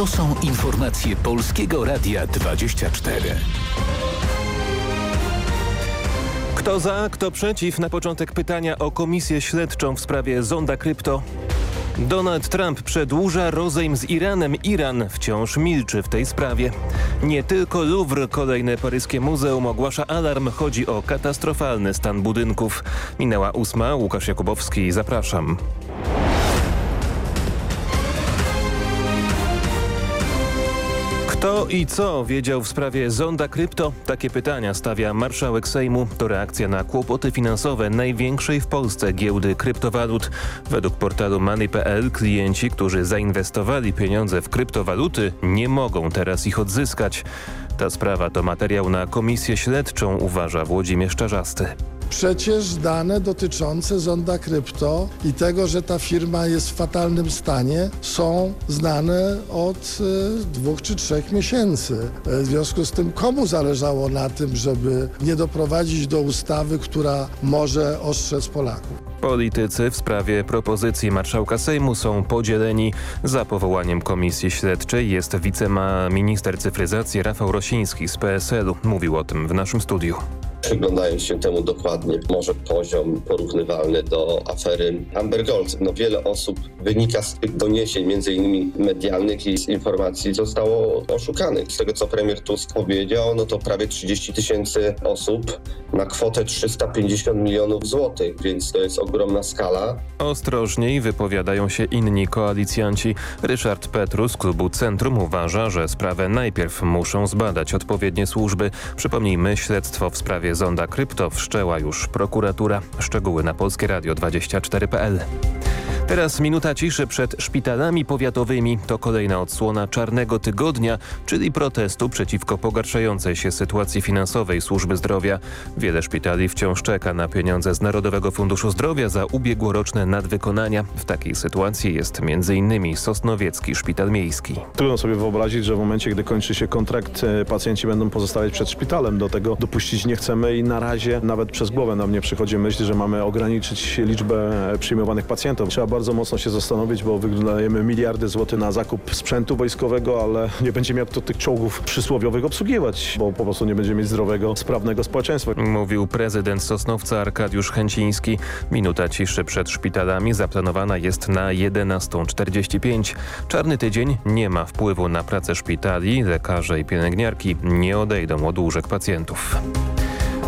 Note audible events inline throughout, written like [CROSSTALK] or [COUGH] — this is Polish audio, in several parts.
To są informacje Polskiego Radia 24. Kto za, kto przeciw? Na początek pytania o komisję śledczą w sprawie zonda krypto. Donald Trump przedłuża rozejm z Iranem. Iran wciąż milczy w tej sprawie. Nie tylko Louvre, kolejne paryskie muzeum ogłasza alarm. Chodzi o katastrofalny stan budynków. Minęła ósma. Łukasz Jakubowski, zapraszam. esto Kto i co wiedział w sprawie zonda krypto? Takie pytania stawia marszałek Sejmu. To reakcja na kłopoty finansowe największej w Polsce giełdy kryptowalut. Według portalu Money.pl klienci, którzy zainwestowali pieniądze w kryptowaluty nie mogą teraz ich odzyskać. Ta sprawa to materiał na komisję śledczą, uważa Włodzimierz Czarzasty. Przecież dane dotyczące zonda krypto i tego, że ta firma jest w fatalnym stanie są znane od y, dwóch czy trzech miesięcy. W związku z tym komu zależało na tym, żeby nie doprowadzić do ustawy, która może ostrzec Polaków? Politycy w sprawie propozycji marszałka Sejmu są podzieleni. Za powołaniem komisji śledczej jest wiceminister cyfryzacji Rafał Rosiński z PSL-u. Mówił o tym w naszym studiu. Przyglądając się temu dokładnie, może poziom porównywalny do afery Amber Gold. No wiele osób wynika z tych doniesień, między innymi medialnych i z informacji, zostało oszukanych. Z tego, co premier Tusk powiedział, no to prawie 30 tysięcy osób na kwotę 350 milionów złotych, więc to jest ogromna skala. Ostrożniej wypowiadają się inni koalicjanci. Ryszard Petru z klubu Centrum uważa, że sprawę najpierw muszą zbadać odpowiednie służby. Przypomnijmy, śledztwo w sprawie zonda krypto wszczęła już prokuratura. Szczegóły na Polskie Radio 24.pl. Teraz minuta ciszy przed szpitalami powiatowymi. To kolejna odsłona czarnego tygodnia, czyli protestu przeciwko pogarszającej się sytuacji finansowej służby zdrowia. Wiele szpitali wciąż czeka na pieniądze z Narodowego Funduszu Zdrowia za ubiegłoroczne nadwykonania. W takiej sytuacji jest m.in. Sosnowiecki Szpital Miejski. Trudno sobie wyobrazić, że w momencie, gdy kończy się kontrakt, e, pacjenci będą pozostawać przed szpitalem. Do tego dopuścić nie chcemy i na razie nawet przez głowę nam nie przychodzi myśl, że mamy ograniczyć liczbę przyjmowanych pacjentów. Trzeba bardzo mocno się zastanowić, bo wydajemy miliardy złotych na zakup sprzętu wojskowego, ale nie będzie miał kto tych czołgów przysłowiowych obsługiwać, bo po prostu nie będzie mieć zdrowego, sprawnego społeczeństwa. Mówił prezydent Sosnowca Arkadiusz Chęciński. Minuta ciszy przed szpitalami zaplanowana jest na 11.45. Czarny tydzień nie ma wpływu na pracę szpitali. Lekarze i pielęgniarki nie odejdą od łóżek pacjentów.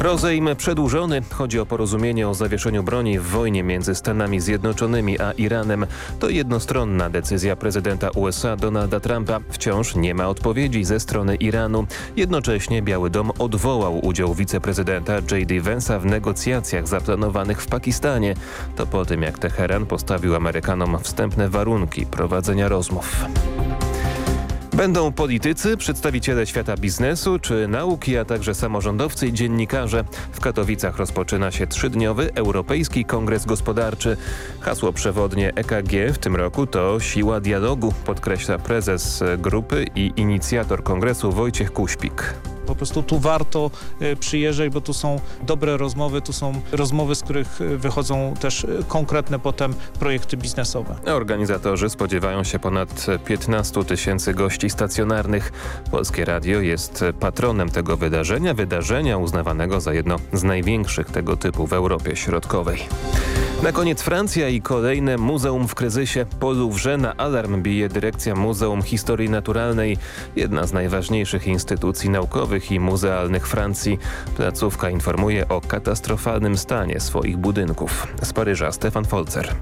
Rozejm przedłużony. Chodzi o porozumienie o zawieszeniu broni w wojnie między Stanami Zjednoczonymi a Iranem. To jednostronna decyzja prezydenta USA Donalda Trumpa. Wciąż nie ma odpowiedzi ze strony Iranu. Jednocześnie Biały Dom odwołał udział wiceprezydenta J.D. Vance'a w negocjacjach zaplanowanych w Pakistanie. To po tym jak Teheran postawił Amerykanom wstępne warunki prowadzenia rozmów. Będą politycy, przedstawiciele świata biznesu czy nauki, a także samorządowcy i dziennikarze. W Katowicach rozpoczyna się trzydniowy Europejski Kongres Gospodarczy. Hasło przewodnie EKG w tym roku to siła dialogu, podkreśla prezes grupy i inicjator kongresu Wojciech Kuśpik. Po prostu tu warto y, przyjeżdżać, bo tu są dobre rozmowy, tu są rozmowy, z których y, wychodzą też y, konkretne potem projekty biznesowe. Organizatorzy spodziewają się ponad 15 tysięcy gości stacjonarnych. Polskie Radio jest patronem tego wydarzenia, wydarzenia uznawanego za jedno z największych tego typu w Europie Środkowej. Na koniec Francja i kolejne muzeum w kryzysie. Po Louvre na alarm bije dyrekcja Muzeum Historii Naturalnej, jedna z najważniejszych instytucji naukowych i muzealnych Francji. Placówka informuje o katastrofalnym stanie swoich budynków. Z Paryża Stefan Folzer.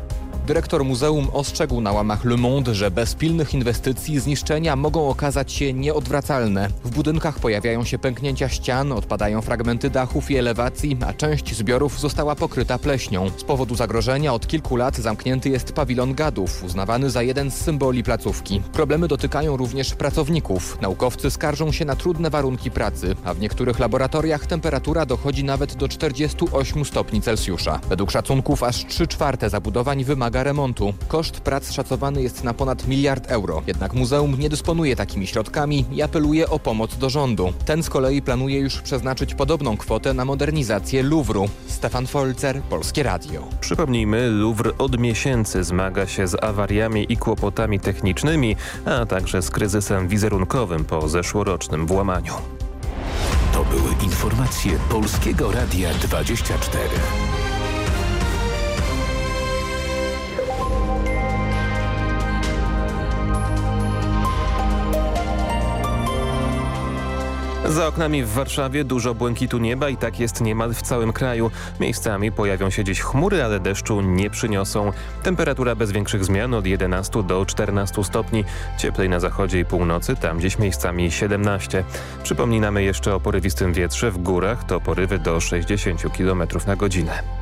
Dyrektor muzeum ostrzegł na łamach Le Monde, że bez pilnych inwestycji zniszczenia mogą okazać się nieodwracalne. W budynkach pojawiają się pęknięcia ścian, odpadają fragmenty dachów i elewacji, a część zbiorów została pokryta pleśnią. Z powodu zagrożenia od kilku lat zamknięty jest pawilon gadów, uznawany za jeden z symboli placówki. Problemy dotykają również pracowników. Naukowcy skarżą się na trudne warunki pracy, a w niektórych laboratoriach temperatura dochodzi nawet do 48 stopni Celsjusza. Według szacunków aż 3 czwarte zabudowań wymaga wymaga remontu. Koszt prac szacowany jest na ponad miliard euro. Jednak muzeum nie dysponuje takimi środkami i apeluje o pomoc do rządu. Ten z kolei planuje już przeznaczyć podobną kwotę na modernizację Louvru. Stefan Folzer, Polskie Radio. Przypomnijmy, Louvre od miesięcy zmaga się z awariami i kłopotami technicznymi, a także z kryzysem wizerunkowym po zeszłorocznym włamaniu. To były informacje Polskiego Radia 24. Za oknami w Warszawie dużo błękitu nieba i tak jest niemal w całym kraju. Miejscami pojawią się dziś chmury, ale deszczu nie przyniosą. Temperatura bez większych zmian od 11 do 14 stopni. Cieplej na zachodzie i północy, tam gdzieś miejscami 17. Przypominamy jeszcze o porywistym wietrze w górach, to porywy do 60 km na godzinę.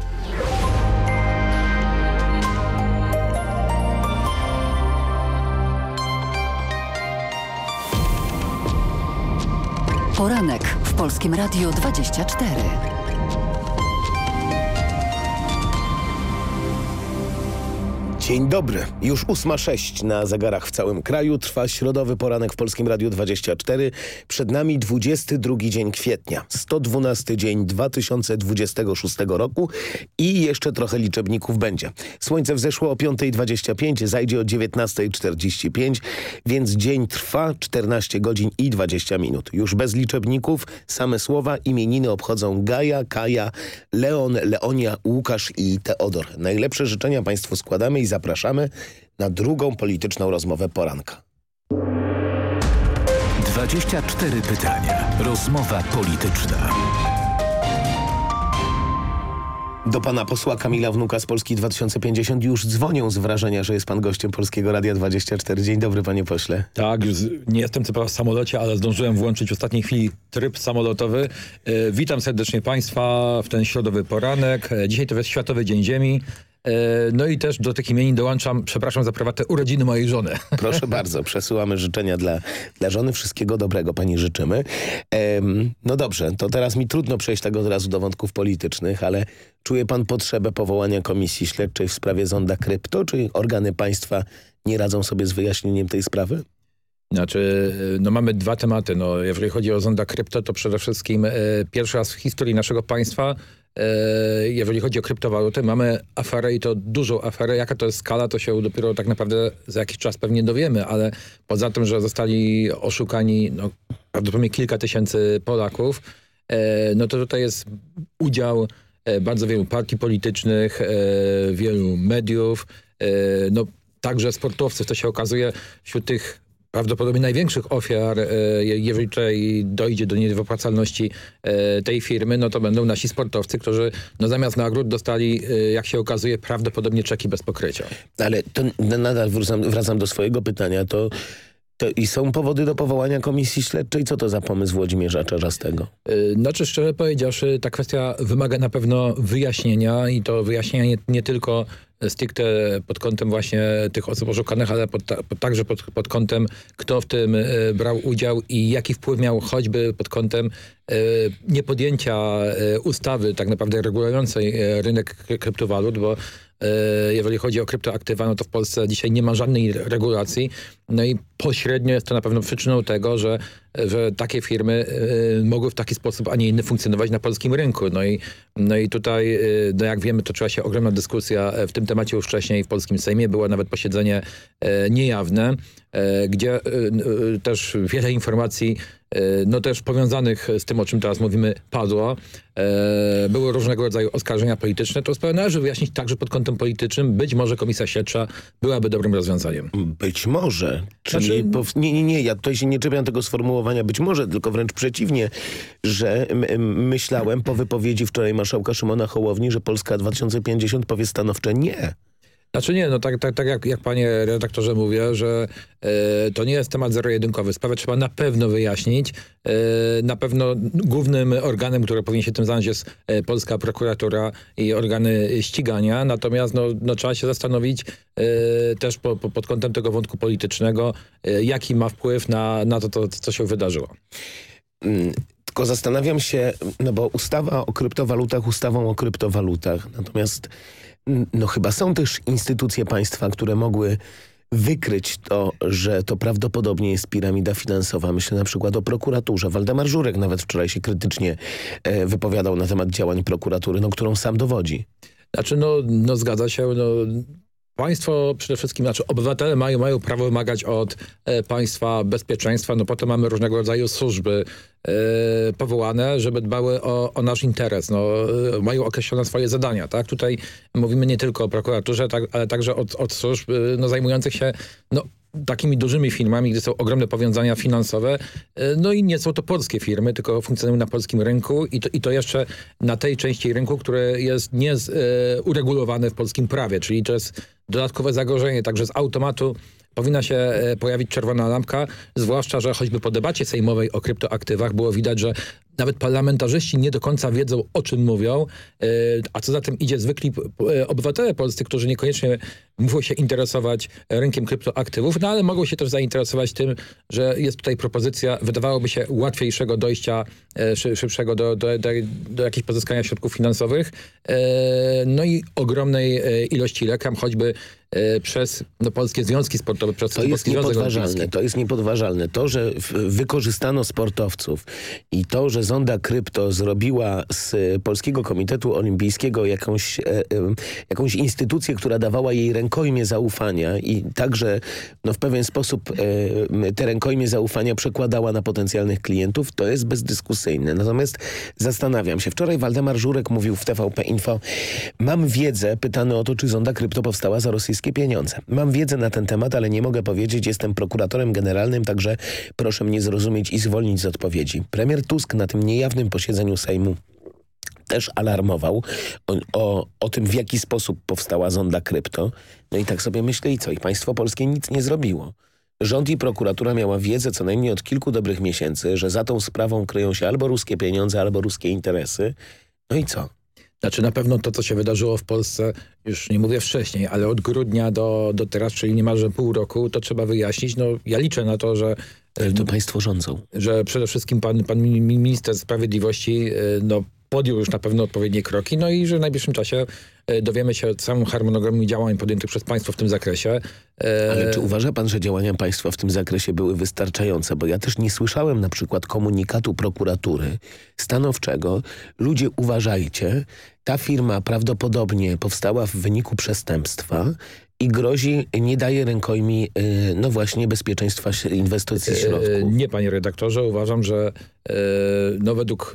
Polskim Radiu 24. Dzień dobry. Już 8.06 na zegarach w całym kraju. Trwa środowy poranek w Polskim Radiu 24. Przed nami 22 dzień kwietnia. 112 dzień 2026 roku i jeszcze trochę liczebników będzie. Słońce wzeszło o 5.25, zajdzie o 19.45, więc dzień trwa 14 godzin i 20 minut. Już bez liczebników, same słowa, imieniny obchodzą Gaja, Kaja, Leon, Leonia, Łukasz i Teodor. Najlepsze życzenia Państwu składamy i zapraszamy na drugą polityczną rozmowę poranka. 24 pytania. Rozmowa polityczna. Do pana posła Kamila Wnuka z Polski 2050 już dzwonią z wrażenia, że jest pan gościem Polskiego Radia 24. Dzień dobry panie pośle. Tak, już nie jestem co w samolocie, ale zdążyłem włączyć w ostatniej chwili tryb samolotowy. E, witam serdecznie państwa w ten środowy poranek. E, dzisiaj to jest Światowy Dzień Ziemi. E, no i też do tych imienin dołączam, przepraszam za prywatne urodziny mojej żony. Proszę [LAUGHS] bardzo, przesyłamy życzenia dla, dla żony. Wszystkiego dobrego pani życzymy. Ehm, no dobrze, to teraz mi trudno przejść tak od razu do wątków politycznych, ale czuje pan potrzebę powołania komisji śledczej w sprawie zonda krypto? Czy organy państwa nie radzą sobie z wyjaśnieniem tej sprawy? Znaczy, no mamy dwa tematy. No, jeżeli chodzi o zonda krypto, to przede wszystkim e, pierwszy raz w historii naszego państwa e, jeżeli chodzi o kryptowaluty, mamy aferę i to dużą aferę. Jaka to jest skala, to się dopiero tak naprawdę za jakiś czas pewnie dowiemy, ale poza tym, że zostali oszukani no, prawdopodobnie kilka tysięcy Polaków, e, no to tutaj jest udział e, bardzo wielu partii politycznych, e, wielu mediów, e, no także sportowców. To się okazuje wśród tych prawdopodobnie największych ofiar, e, jeżeli dojdzie do niewypłacalności e, tej firmy, no to będą nasi sportowcy, którzy no zamiast nagród dostali, e, jak się okazuje, prawdopodobnie czeki bez pokrycia. Ale to nadal wracam, wracam do swojego pytania. To to I są powody do powołania komisji śledczej? Co to za pomysł Włodzimierza Czarzastego? Znaczy szczerze powiedziawszy, ta kwestia wymaga na pewno wyjaśnienia i to wyjaśnienia nie, nie tylko stricte pod kątem właśnie tych osób oszukanych, ale pod, pod, także pod, pod kątem, kto w tym e, brał udział i jaki wpływ miał choćby pod kątem e, niepodjęcia e, ustawy tak naprawdę regulującej rynek kryptowalut, bo jeżeli chodzi o kryptoaktywa, no to w Polsce dzisiaj nie ma żadnej regulacji. No i pośrednio jest to na pewno przyczyną tego, że, że takie firmy mogły w taki sposób, a nie inny funkcjonować na polskim rynku. No i, no i tutaj, no jak wiemy, toczyła się ogromna dyskusja w tym temacie już wcześniej w polskim Sejmie. Było nawet posiedzenie niejawne, gdzie też wiele informacji no też powiązanych z tym, o czym teraz mówimy, padło. E, były różnego rodzaju oskarżenia polityczne. To sprawa należy wyjaśnić także pod kątem politycznym. Być może komisja śledcza byłaby dobrym rozwiązaniem. Być może. Czyli znaczy... nie, nie, nie, ja tutaj się nie czepiam tego sformułowania być może, tylko wręcz przeciwnie, że myślałem po wypowiedzi wczoraj marszałka Szymona Hołowni, że Polska 2050 powie stanowcze nie. Znaczy nie, no tak, tak, tak jak, jak panie redaktorze mówię, że e, to nie jest temat zero-jedynkowy. Sprawę trzeba na pewno wyjaśnić. E, na pewno głównym organem, który powinien się tym zająć jest e, polska prokuratura i organy ścigania. Natomiast no, no trzeba się zastanowić e, też po, po, pod kątem tego wątku politycznego, jaki ma wpływ na, na to, to, co się wydarzyło. Mm, tylko zastanawiam się, no bo ustawa o kryptowalutach ustawą o kryptowalutach. Natomiast no chyba są też instytucje państwa, które mogły wykryć to, że to prawdopodobnie jest piramida finansowa. Myślę na przykład o prokuraturze. Waldemar Żurek nawet wczoraj się krytycznie e, wypowiadał na temat działań prokuratury, no, którą sam dowodzi. Znaczy, no, no zgadza się, no Państwo przede wszystkim, znaczy obywatele mają, mają prawo wymagać od e, państwa bezpieczeństwa, no potem mamy różnego rodzaju służby e, powołane, żeby dbały o, o, nasz interes, no, e, mają określone swoje zadania, tak? Tutaj mówimy nie tylko o prokuraturze, tak, ale także od, od służb e, no, zajmujących się no, takimi dużymi firmami, gdzie są ogromne powiązania finansowe, e, no i nie są to polskie firmy, tylko funkcjonują na polskim rynku i to, i to jeszcze na tej części rynku, które jest nie z, e, w polskim prawie, czyli to jest dodatkowe zagrożenie, także z automatu powinna się e, pojawić czerwona lampka, zwłaszcza, że choćby po debacie sejmowej o kryptoaktywach było widać, że nawet parlamentarzyści nie do końca wiedzą, o czym mówią, e, a co za tym idzie zwykli e, obywatele polscy, którzy niekoniecznie muszą się interesować rynkiem kryptoaktywów, no ale mogą się też zainteresować tym, że jest tutaj propozycja, wydawałoby się, łatwiejszego dojścia, szybszego do, do, do, do jakichś pozyskania środków finansowych, no i ogromnej ilości reklam, choćby E, przez no, polskie związki sportowe, przez to jest niepodważalne. To jest niepodważalne. To, że wykorzystano sportowców i to, że Zonda Krypto zrobiła z Polskiego Komitetu Olimpijskiego jakąś, e, e, jakąś instytucję, która dawała jej rękojmie zaufania i także no, w pewien sposób e, te rękojmie zaufania przekładała na potencjalnych klientów, to jest bezdyskusyjne. Natomiast zastanawiam się. Wczoraj Waldemar Żurek mówił w TVP Info, mam wiedzę, pytany o to, czy Zonda Krypto powstała za rosyjskie pieniądze. Mam wiedzę na ten temat, ale nie mogę powiedzieć, jestem prokuratorem generalnym, także proszę mnie zrozumieć i zwolnić z odpowiedzi. Premier Tusk na tym niejawnym posiedzeniu Sejmu też alarmował o, o, o, tym, w jaki sposób powstała zonda krypto. No i tak sobie myślę, i co? I państwo polskie nic nie zrobiło. Rząd i prokuratura miała wiedzę co najmniej od kilku dobrych miesięcy, że za tą sprawą kryją się albo ruskie pieniądze, albo ruskie interesy. No i co? Znaczy na pewno to, co się wydarzyło w Polsce, już nie mówię wcześniej, ale od grudnia do, do teraz, czyli niemalże pół roku, to trzeba wyjaśnić. No, ja liczę na to, że... Ale to państwo rządzą. Że przede wszystkim pan, pan minister sprawiedliwości e, no, podjął już na pewno odpowiednie kroki, no i że w najbliższym czasie e, dowiemy się o całym harmonogramie działań podjętych przez państwo w tym zakresie. E, Ale czy uważa pan, że działania państwa w tym zakresie były wystarczające? Bo ja też nie słyszałem na przykład komunikatu prokuratury stanowczego. Ludzie uważajcie, ta firma prawdopodobnie powstała w wyniku przestępstwa i grozi, nie daje rękojmi, e, no właśnie, bezpieczeństwa inwestycji środków. Nie, panie redaktorze, uważam, że no według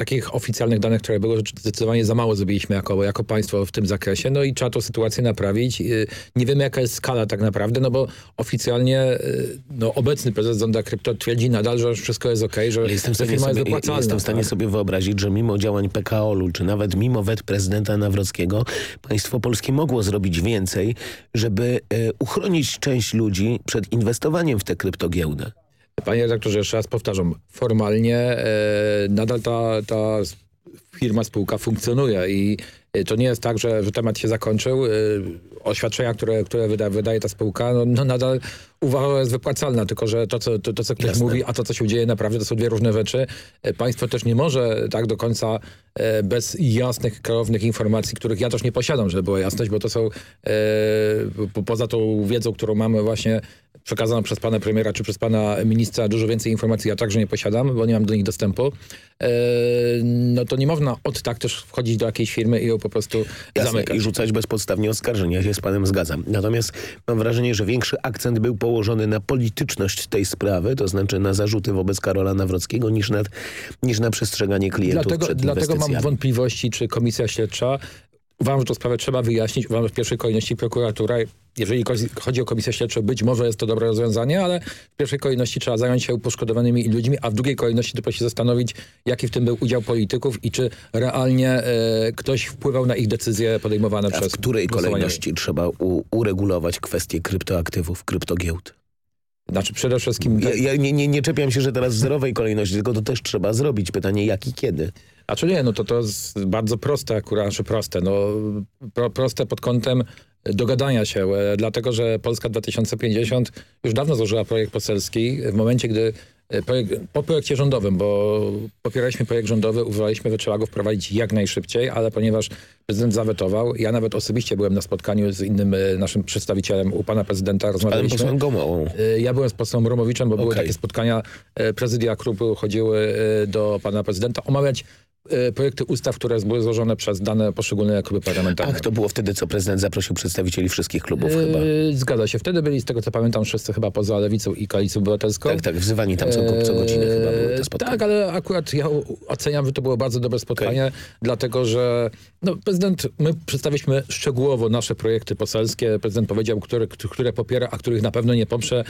takich oficjalnych danych, które były, zdecydowanie za mało zrobiliśmy jako, jako państwo w tym zakresie. No i trzeba tą sytuację naprawić. Y, nie wiemy, jaka jest skala tak naprawdę, no bo oficjalnie y, no, obecny prezes Zonda Krypto twierdzi nadal, że wszystko jest ok, że jestem firma sobie, jest wypłacalna. Jestem w stanie tak? sobie wyobrazić, że mimo działań PKO-u, czy nawet mimo wet prezydenta Nawrockiego, państwo polskie mogło zrobić więcej, żeby y, uchronić część ludzi przed inwestowaniem w tę kryptogiełdę. Panie redaktorze, jeszcze raz powtarzam, formalnie e, nadal ta, ta firma, spółka funkcjonuje i e, to nie jest tak, że, że temat się zakończył. E, oświadczenia, które, które wyda, wydaje ta spółka, no, no nadal uwaga jest wypłacalna, tylko że to, co, to, to, co ktoś Jasne. mówi, a to, co się dzieje naprawdę, to są dwie różne rzeczy. E, państwo też nie może tak do końca bez jasnych, klarownych informacji, których ja też nie posiadam, żeby była jasność, bo to są po, poza tą wiedzą, którą mamy właśnie przekazaną przez pana premiera czy przez pana ministra, dużo więcej informacji ja także nie posiadam, bo nie mam do nich dostępu, e, no to nie można od tak też wchodzić do jakiejś firmy i ją po prostu Jasne, zamykać. i rzucać bezpodstawnie oskarżenia. Ja się z panem zgadzam. Natomiast mam wrażenie, że większy akcent był po położony na polityczność tej sprawy, to znaczy na zarzuty wobec Karola Nawrockiego, niż na, niż na przestrzeganie klientów dlatego, przed Dlatego mam wątpliwości, czy komisja śledcza Uważam, że tę sprawę trzeba wyjaśnić. Uważam, że w pierwszej kolejności prokuratura, jeżeli chodzi o komisję śledczą, być może jest to dobre rozwiązanie, ale w pierwszej kolejności trzeba zająć się poszkodowanymi ludźmi, a w drugiej kolejności dopiero się zastanowić, jaki w tym był udział polityków i czy realnie e, ktoś wpływał na ich decyzje podejmowane a przez... w której kolejności trzeba uregulować kwestię kryptoaktywów, kryptogiełd? Znaczy przede wszystkim... Ja, ja nie, nie, nie czepiam się, że teraz w zerowej kolejności, tylko to też trzeba zrobić. Pytanie jak i kiedy. Znaczy nie, no to to jest bardzo proste akurat, znaczy proste, no pro, proste pod kątem dogadania się, e, dlatego że Polska 2050 już dawno złożyła projekt poselski w momencie, gdy e, projekt, po projekcie rządowym, bo popieraliśmy projekt rządowy, uważaliśmy, że trzeba go wprowadzić jak najszybciej, ale ponieważ prezydent zawetował, ja nawet osobiście byłem na spotkaniu z innym e, naszym przedstawicielem u pana prezydenta, rozmawialiśmy. posłem Gomołą. E, Ja byłem z posłem Romowiczem, bo były Okej. takie spotkania, prezydia klubu chodziły do pana prezydenta omawiać projekty ustaw, które były złożone przez dane poszczególne kluby parlamentarne. Ach, to było wtedy, co prezydent zaprosił przedstawicieli wszystkich klubów chyba. Yy, Zgadza się. Wtedy byli, z tego co pamiętam, wszyscy chyba poza Lewicą i Koalicją Obywatelską. Tak, tak, wzywani tam co, co godzinę chyba były te spotkania. Tak, ale akurat ja oceniam, że to było bardzo dobre spotkanie, dlatego że no, prezydent, my przedstawiliśmy szczegółowo nasze projekty poselskie. Prezydent powiedział, które, które popiera, a których na pewno nie poprze.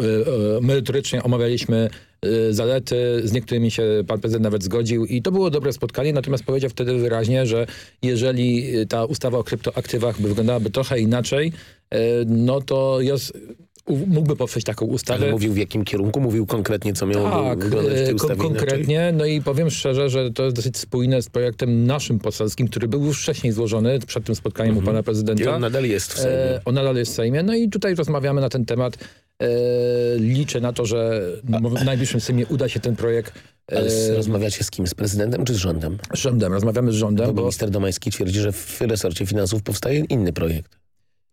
Yy, yy, Merytorycznie omawialiśmy yy, zalety, z niektórymi się pan prezydent nawet zgodził i to było dobre spotkanie, natomiast powiedział wtedy wyraźnie, że jeżeli ta ustawa o kryptoaktywach by wyglądałaby trochę inaczej, no to jest, mógłby poprzeć taką ustawę. Ale mówił w jakim kierunku, mówił konkretnie, co miało Tak, wyglądać w tej e, ustawie konkretnie. No i powiem szczerze, że to jest dosyć spójne z projektem naszym poselskim, który był już wcześniej złożony przed tym spotkaniem u pana prezydenta. Mhm. I on nadal jest w Sejmie. E, on nadal jest w Sejmie. No i tutaj rozmawiamy na ten temat. E, liczę na to, że w najbliższym Sejmie uda się ten projekt Ale e, rozmawiacie z kim? Z prezydentem czy z rządem? z rządem. Rozmawiamy z rządem, Bo bo minister Domański twierdzi, że w resorcie finansów powstaje inny projekt.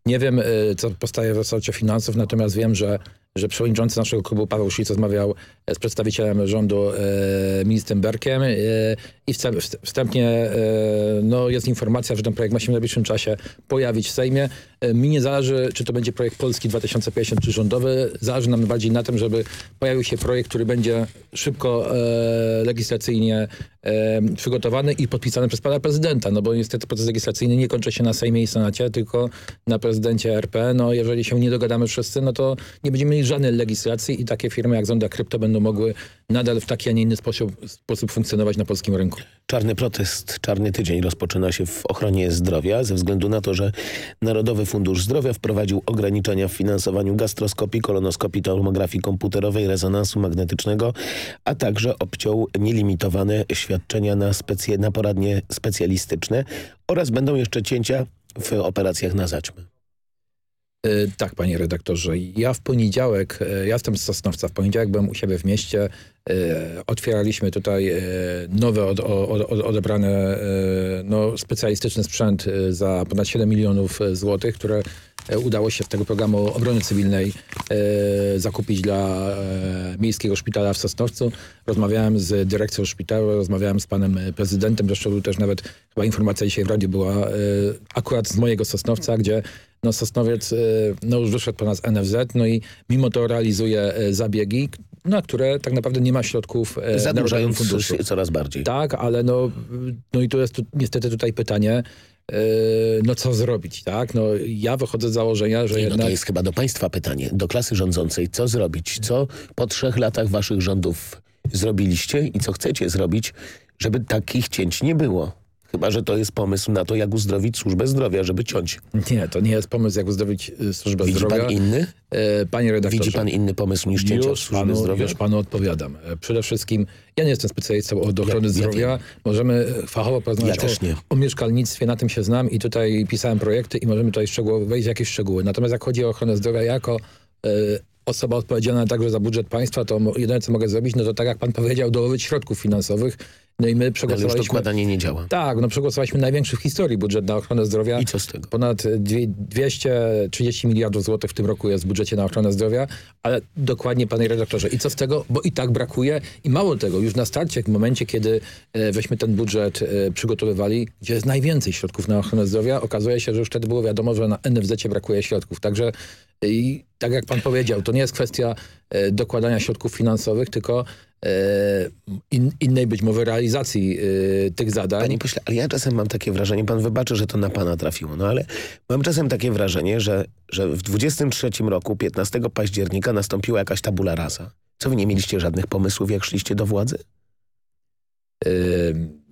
Nie wiem, y, co powstaje w resorcie finansów, natomiast wiem, że, że przewodniczący naszego klubu Paweł Szic rozmawiał z przedstawicielem rządu, e, ministrem Berkiem e, i wstęp, wst- wstępnie e, no, jest informacja, że ten projekt ma się w najbliższym czasie pojawić w Sejmie. E, mi nie zależy, czy to będzie projekt Polski 2050, czy rządowy. Zależy nam bardziej na tym, żeby pojawił się projekt, który będzie szybko e, legislacyjnie e, przygotowany i podpisany przez pana prezydenta, no bo niestety proces legislacyjny nie kończy się na Sejmie i Senacie, tylko na prezydencie RP. No jeżeli się nie dogadamy wszyscy, no to nie będziemy mieli żadnej legislacji i takie firmy jak Zonda Krypto będą mogły nadal w taki, a nie inny sposób, sposób funkcjonować na polskim rynku. Czarny protest, czarny tydzień rozpoczyna się w ochronie zdrowia ze względu na to, że Narodowy Fundusz Zdrowia wprowadził ograniczenia w finansowaniu gastroskopii, kolonoskopii, tomografii komputerowej, rezonansu magnetycznego, a także obciął nielimitowane świadczenia na, specy- na poradnie specjalistyczne oraz będą jeszcze cięcia w operacjach na zaćmę. E, Tak, panie redaktorze. Ja w poniedziałek, e, ja jestem z Sosnowca, w poniedziałek byłem u siebie w mieście, e, otwieraliśmy tutaj e, nowy, od, od, od, odebrany e, no, specjalistyczny sprzęt za ponad 7 milionów złotych, które udało się z tego programu obrony cywilnej e, zakupić dla e, Miejskiego Szpitala w Sosnowcu. Rozmawiałem z dyrekcją szpitala, rozmawiałem z panem e, prezydentem, zresztą też nawet chyba informacja dzisiaj w radiu była e, akurat z mojego Sosnowca, gdzie no Sosnowiec y, no już wyszedł po nas NFZ, no i mimo to realizuje zabiegi, na które tak naprawdę nie ma środków Funduszu. się coraz bardziej. Tak, ale no, no i tu jest tu, niestety tutaj pytanie, no co zrobić, tak? No ja wychodzę z założenia, że no jednak... to jest chyba do państwa pytanie, do klasy rządzącej. Co zrobić? Co po trzech latach waszych rządów zrobiliście i co chcecie zrobić, żeby takich cięć nie było? Chyba, że to jest pomysł na to, jak uzdrowić służbę zdrowia, żeby ciąć. Nie, to nie jest pomysł, jak uzdrowić y, służbę Widzi zdrowia. pan inny? Y, Panie redaktorze. Widzi pan inny pomysł niż cięcia Już służby panu, zdrowia? już panu odpowiadam. E, Przede wszystkim ja nie jestem specjalistą od ochrony Ja- ja zdrowia. możemy e, fachowo porozmawiać Ja też o, nie. o mieszkalnictwie, na tym się znam i tutaj pisałem projekty i możemy tutaj szczegółowo wejść w jakieś szczegóły. Natomiast jak chodzi o ochronę zdrowia jako e, osoba odpowiedzialna także za budżet państwa, to jedyne co mogę zrobić, no to tak jak pan powiedział, dołożyć środków finansowych. No i my Ale już przegłosowaliśmy... dokładanie nie działa. Tak, no przegłosowaliśmy największy w historii budżet na ochronę zdrowia. I co z tego? Ponad dwie- 230 miliardów złotych w tym roku jest w budżecie na ochronę zdrowia, ale dokładnie, panie redaktorze, i co z tego? Bo i tak brakuje i mało tego, już na starcie, w momencie, kiedy e, weźmy ten budżet e, przygotowywali, gdzie jest najwięcej środków na ochronę zdrowia, okazuje się, że już wtedy było wiadomo, że na NFZ brakuje środków. Także e, i tak jak pan powiedział, to nie jest kwestia e, dokładania środków finansowych, tylko e, in, innej być może realizacji e, tych zadań. Panie pośle, ale ja czasem mam takie wrażenie, pan wybaczy, że to na pana trafiło, no ale mam czasem takie wrażenie, że, że w 23 roku, 15 października nastąpiła jakaś tabula rasa. Co wy nie mieliście żadnych pomysłów, jak szliście do władzy?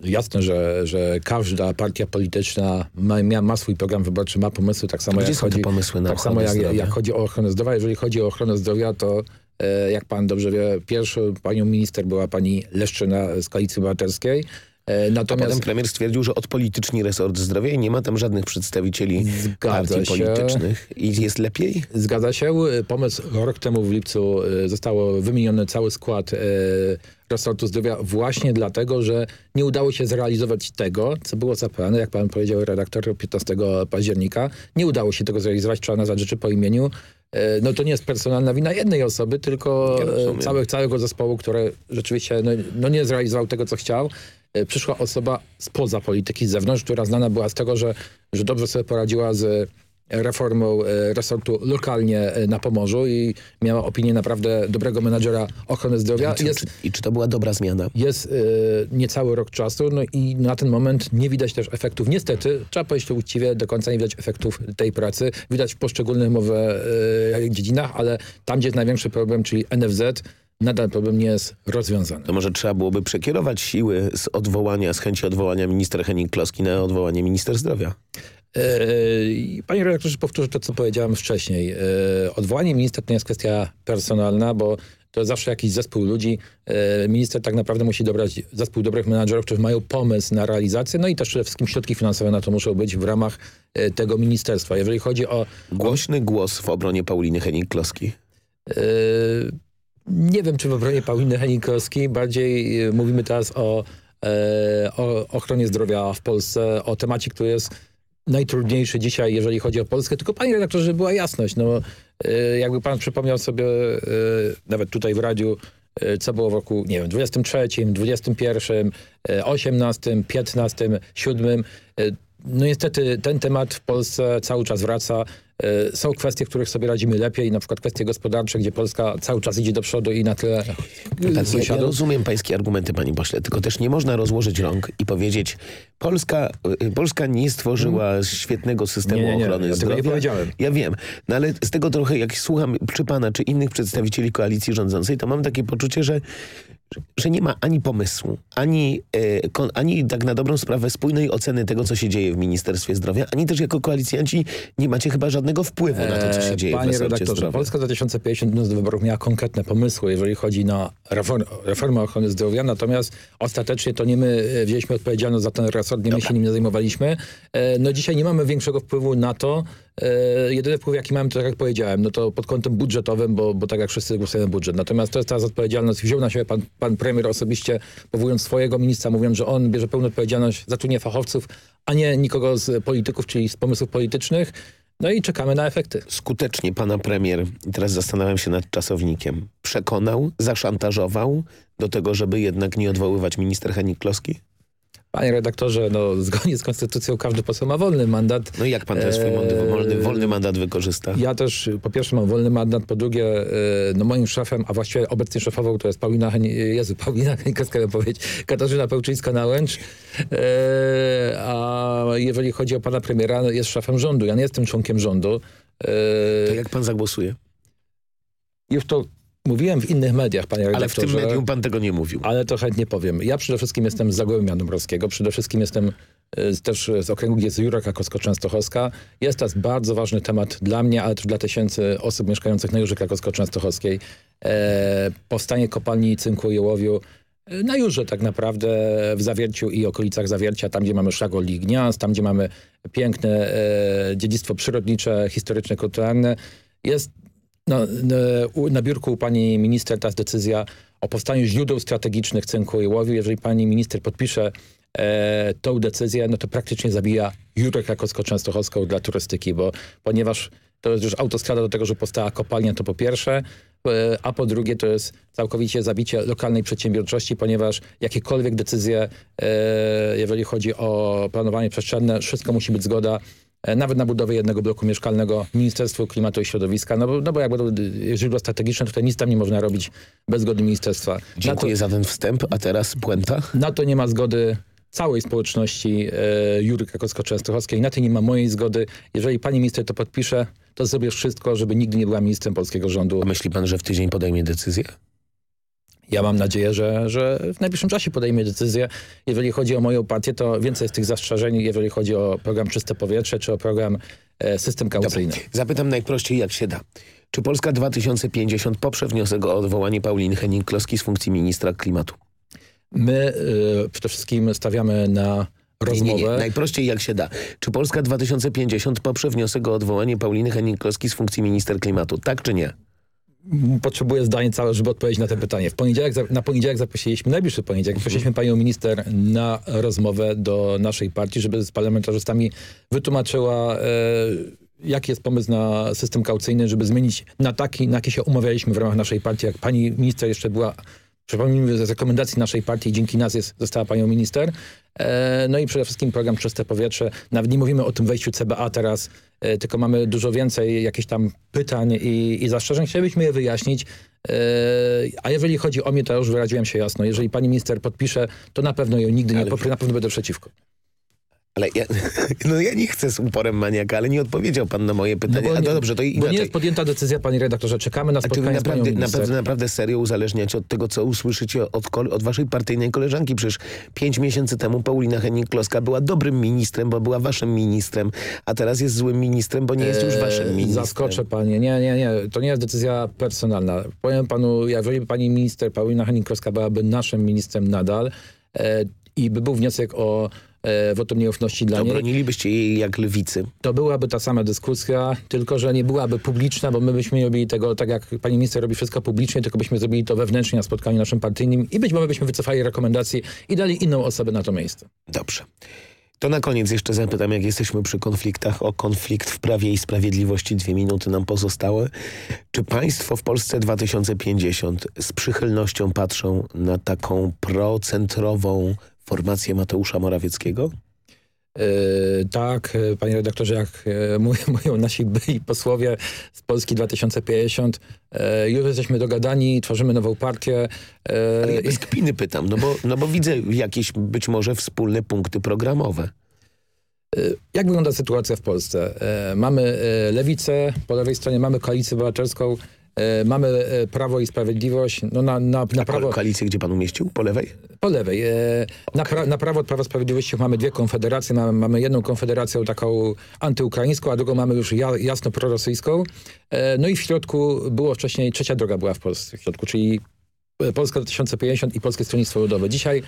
Jasne, że, że każda partia polityczna ma, ma, swój program wyborczy, ma pomysły, tak samo jak chodzi, pomysły na tak samo jak, jak chodzi o ochronę zdrowia. Jeżeli chodzi o ochronę zdrowia, to e, jak pan dobrze wie, pierwszą panią minister była pani Leszczyna z Koalicji Obywatelskiej. Natomiast... A potem premier stwierdził, że odpolityczni resort zdrowia i nie ma tam żadnych przedstawicieli Zgadza partii się. politycznych. I jest lepiej? Zgadza się. Pomysł rok temu w lipcu zostało wymieniony cały skład resortu zdrowia właśnie dlatego, że nie udało się zrealizować tego, co było zaplanowane, jak pan powiedział redaktor 15 października. Nie udało się tego zrealizować, trzeba nazwać rzeczy po imieniu. E, no to nie jest personalna wina jednej osoby, tylko e, całe, całego zespołu, który rzeczywiście no, no nie zrealizował tego, co chciał. E, przyszła osoba spoza polityki, z zewnątrz, która znana była z tego, że, że dobrze sobie poradziła z reformą e, resortu lokalnie e, na Pomorzu i miała opinię naprawdę dobrego menadżera ochrony zdrowia. I czy, jest, i czy to była dobra zmiana? Jest y, niecały rok czasu no i na ten moment nie widać też efektów. Niestety, trzeba powiedzieć to uczciwie, do końca nie widać efektów tej pracy. Widać w poszczególnych mowy y, dziedzinach, ale tam, gdzie jest największy problem, czyli NFZ, nadal problem nie jest rozwiązany. To może trzeba byłoby przekierować siły z odwołania, z chęci odwołania ministra Henning-Kloski na odwołanie minister zdrowia? E, panie redaktorze, powtórzę to, co powiedziałem wcześniej. E, odwołanie ministra to nie jest kwestia personalna, bo to zawsze jakiś zespół ludzi. E, minister tak naprawdę musi dobrać zespół dobrych menadżerów, którzy mają pomysł na realizację, no i też przede wszystkim środki finansowe na to muszą być w ramach tego ministerstwa. Jeżeli chodzi o... Głośny głos w obronie Pauliny Henning-Kloski. Nie wiem, czy w obronie Pauliny Henning-Kloski. Bardziej mówimy teraz o, o ochronie zdrowia w Polsce, o temacie, który jest najtrudniejszy dzisiaj, jeżeli chodzi o Polskę. Tylko panie redaktorze, była jasność. No, e, jakby pan przypomniał sobie e, nawet tutaj w radiu, e, co było w roku, nie wiem, 23, 21, 18, 15, 7. No niestety ten temat w Polsce cały czas wraca. E, są kwestie, w których sobie radzimy lepiej, na przykład kwestie gospodarcze, gdzie Polska cały czas idzie do przodu i na tyle tak, ja, ja rozumiem pańskie argumenty, panie pośle, tylko też nie można rozłożyć rąk i powiedzieć Polska, y, Polska nie stworzyła hmm. świetnego systemu nie, nie, ochrony ja zdrowia. nie powiedziałem. Ja wiem, no ale z tego trochę, jak słucham czy pana, czy innych przedstawicieli koalicji rządzącej, to mam takie poczucie, że że nie ma ani pomysłu, ani, e, ani tak na dobrą sprawę spójnej oceny tego, co się dzieje w Ministerstwie Zdrowia, ani też jako koalicjanci nie macie chyba żadnego wpływu na to, co się dzieje Panie w redaktorze, zdrowia. Polska 2050 do wyborów miała konkretne pomysły, jeżeli chodzi na reform, reformę ochrony zdrowia, natomiast ostatecznie to nie my e, wzięliśmy odpowiedzialność za ten resort, nie my się nim nie zajmowaliśmy. E, no dzisiaj nie mamy większego wpływu na to, E, jedyny wpływ, jaki mamy, to tak jak powiedziałem, no to pod kątem budżetowym, bo, bo tak jak wszyscy głosujemy budżet. Natomiast to jest teraz odpowiedzialność, wziął na siebie pan, pan premier osobiście, powołując swojego ministra, mówiąc, że on bierze pełną odpowiedzialność za nie fachowców, a nie nikogo z polityków, czyli z pomysłów politycznych. No i czekamy na efekty. Skutecznie pana premier, i teraz zastanawiam się nad czasownikiem, przekonał, zaszantażował do tego, żeby jednak nie odwoływać minister Henik Kloski? Panie redaktorze, no [LAUGHS] zgodnie z konstytucją każdy poseł ma wolny mandat. No i jak pan ten swój wolny, wolny, wolny mandat wykorzysta? Ja też po pierwsze mam wolny mandat, po drugie e, no moim szefem, a właściwie obecnie szefową to jest Paulina, Jezu, Paulina Henikowska, powiedzieć, Katarzyna Pełczyńska-Nałęcz. E, a jeżeli chodzi o pana premiera, no, jest szefem rządu. Ja nie jestem członkiem rządu. To jak pan zagłosuje? Już to Mówiłem w innych mediach, panie redaktorze. Ale w tym medium pan tego nie mówił. Ale to chętnie powiem. Ja przede wszystkim jestem z Zagłębia Dąbrowskiego. Przede wszystkim jestem e, też z okręgu, gdzie jest Jurek Krakowsko-Częstochowska. Jest to bardzo ważny temat dla mnie, ale też dla tysięcy osób mieszkających na Jurze Krakowsko-Częstochowskiej. E, powstanie kopalni cynku i ołowiu e, na Jurze tak naprawdę, w Zawierciu i okolicach Zawiercia, tam gdzie mamy Szagol i Gniazd, tam gdzie mamy piękne e, dziedzictwo przyrodnicze, historyczne, kulturalne. Jest na, biurku u pani minister ta decyzja o powstaniu źródeł strategicznych cynku i łowiu. Jeżeli pani minister podpisze e, tą decyzję, no to praktycznie zabija Jurę Krakowsko-Częstochowską dla turystyki, bo ponieważ to jest już autostrada do tego, że powstała kopalnia, to po pierwsze, e, a po drugie to jest całkowicie zabicie lokalnej przedsiębiorczości, ponieważ jakiekolwiek decyzje, e, jeżeli chodzi o planowanie przestrzenne, wszystko musi być zgoda nawet na budowę jednego bloku mieszkalnego Ministerstwu Klimatu i Środowiska, no bo, no bo jak będą źródła strategiczne, tutaj nic tam nie można robić bez zgody ministerstwa. Dziękuję to, za ten wstęp, a teraz puenta? Na to nie ma zgody całej społeczności e, Jury Krakowsko-Częstochowskiej, na to nie ma mojej zgody. Jeżeli pani minister to podpisze, to zrobię wszystko, żeby nigdy nie była ministrem polskiego rządu. A myśli pan, że w tydzień podejmie decyzję? Ja mam nadzieję, że, że w najbliższym czasie podejmie decyzję. Jeżeli chodzi o moją partię, to więcej jest tych zastrzeżeń, jeżeli chodzi o program Czyste Powietrze, czy o program e, System Kaucyjny. Dobra. Zapytam najprościej, jak się da. Czy Polska 2050 poprze wniosek o odwołanie Pauliny Henning-Kloski z funkcji ministra klimatu? My y, przede wszystkim stawiamy na rozmowę. Nie, nie. Najprościej jak się da. Czy Polska 2050 poprze wniosek o odwołanie Pauliny Henning-Kloski z funkcji minister klimatu? Tak czy nie? Potrzebuję zdanie całe, żeby odpowiedzieć na to pytanie. W poniedziałek, na poniedziałek zaprosiliśmy, najbliższy poniedziałek, zaprosiliśmy panią minister na rozmowę do naszej partii, żeby z parlamentarzystami wytłumaczyła, e, jaki jest pomysł na system kaucyjny, żeby zmienić na taki, na jaki się umawialiśmy w ramach naszej partii. Jak pani minister jeszcze była Przypomnijmy, z rekomendacji naszej partii dzięki nas jest, została panią minister. E, no i przede wszystkim program Czyste Powietrze. Nawet nie mówimy o tym wejściu CBA teraz, e, tylko mamy dużo więcej jakichś tam pytań i, i zastrzeżeń. Chcielibyśmy je wyjaśnić. E, a jeżeli chodzi o mnie, to już wyraziłem się jasno. Jeżeli pani minister podpisze, to na pewno ją nigdy nie poprę, na pewno będę przeciwko. Ale ja, [LAUGHS] no ja nie chcę z uporem maniaka, ale nie odpowiedział pan na moje pytanie. No nie, dobrze, to inaczej. Bo nie jest podjęta decyzja, panie redaktorze. Czekamy na spotkanie wy z panią naprawdę, naprawdę, naprawdę serio uzależniać od tego, co usłyszycie od, od waszej partyjnej koleżanki? Przecież pięć miesięcy temu Paulina Henning-Kloska była dobrym ministrem, bo była waszym ministrem, a teraz jest złym ministrem, bo nie jest już waszym Eee, ministrem. Zaskoczę panie. Nie, nie, nie. To nie jest decyzja personalna. Powiem panu, jeżeli pani minister Paulina Henning-Kloska byłaby naszym ministrem nadal e, i by był wniosek o wotum nieufności dla To niej, bronilibyście jej jak lewicy. to byłaby ta sama dyskusja, tylko że nie byłaby publiczna, bo my byśmy nie robili tego tak, jak pani minister robi wszystko publicznie, tylko byśmy zrobili to wewnętrznie na spotkaniu naszym partyjnym i być może byśmy wycofali rekomendacje i dali inną osobę na to miejsce. Dobrze. To na koniec jeszcze zapytam, jak jesteśmy przy konfliktach, o konflikt w Prawie i Sprawiedliwości. Dwie minuty nam pozostały. Czy państwo w Polsce 2050 z przychylnością patrzą na taką procentrową formację Mateusza Morawieckiego? E, tak, e, panie redaktorze, jak e, [LAUGHS] mówią, nasi byli posłowie z Polski 2050, e, już jesteśmy dogadani, tworzymy nową partię. e, Ale ja bez kpiny pytam, no bo, no bo widzę jakieś być może wspólne punkty programowe. Jak wygląda sytuacja w Polsce? Mamy lewicę, po lewej stronie mamy koalicję obywatelską, mamy e, Prawo i Sprawiedliwość. No na, na, na prawo, ko- koalicję gdzie pan umieścił? Po lewej? po lewej. E, Na, pra, na Prawo od Prawa Sprawiedliwości mamy dwie konfederacje. Mamy, mamy jedną konfederację taką antyukraińską, a drugą mamy już ja, jasno prorosyjską. E, No i w środku było wcześniej, trzecia droga była w Polsce w środku, czyli e, Polska 2050 i Polskie Stronnictwo Ludowe. Dzisiaj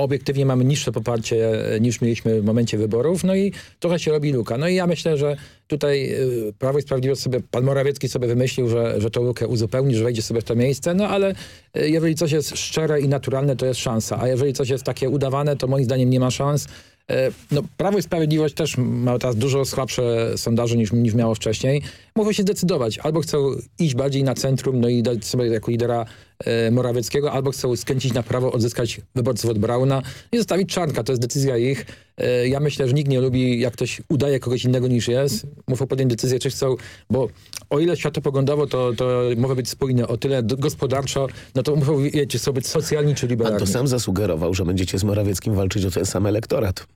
obiektywnie mamy niższe poparcie e, niż mieliśmy w momencie wyborów, no i trochę się robi luka. No i ja myślę, że tutaj y, Prawo i Sprawiedliwość sobie, pan Morawiecki sobie wymyślił, że, że tą lukę uzupełni, że wejdzie sobie w to miejsce, no ale y, jeżeli coś jest szczere i naturalne, to jest szansa, a jeżeli coś jest takie udawane, to moim zdaniem nie ma szans. E, No, Prawo i Sprawiedliwość też ma teraz dużo słabsze sondaże niż, niż miało wcześniej. Mogą się zdecydować. Albo chcą iść bardziej na centrum, no i dać sobie jako lidera e, Morawieckiego, albo chcą skręcić na prawo, odzyskać wyborców od Brauna i zostawić Czarnka. To jest decyzja ich. E, ja myślę, że nikt nie lubi, jak ktoś udaje kogoś innego niż jest. Muszą podjąć decyzję, czy chcą, bo o ile światopoglądowo to, to mogą być spójne, o tyle gospodarczo, no to muszą czy są być socjalni, czy Pan liberalni. to sam zasugerował, że będziecie z Morawieckim walczyć o ten sam elektorat.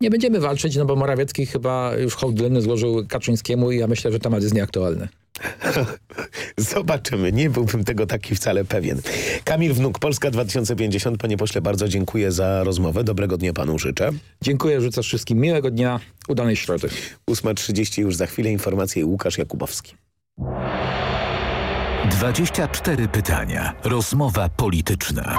Nie będziemy walczyć, no bo Morawiecki chyba już hołd dylny złożył Kaczyńskiemu i ja myślę, że temat jest nieaktualny. [LAUGHS] Zobaczymy. Nie byłbym tego taki wcale pewien. Kamil Wnuk, Polska 2050. Panie pośle, bardzo dziękuję za rozmowę. Dobrego dnia panu życzę. Dziękuję, życzę wszystkim miłego dnia, udanej środy. 8.30 już za chwilę informacje Łukasz Jakubowski. 24 pytania. Rozmowa polityczna.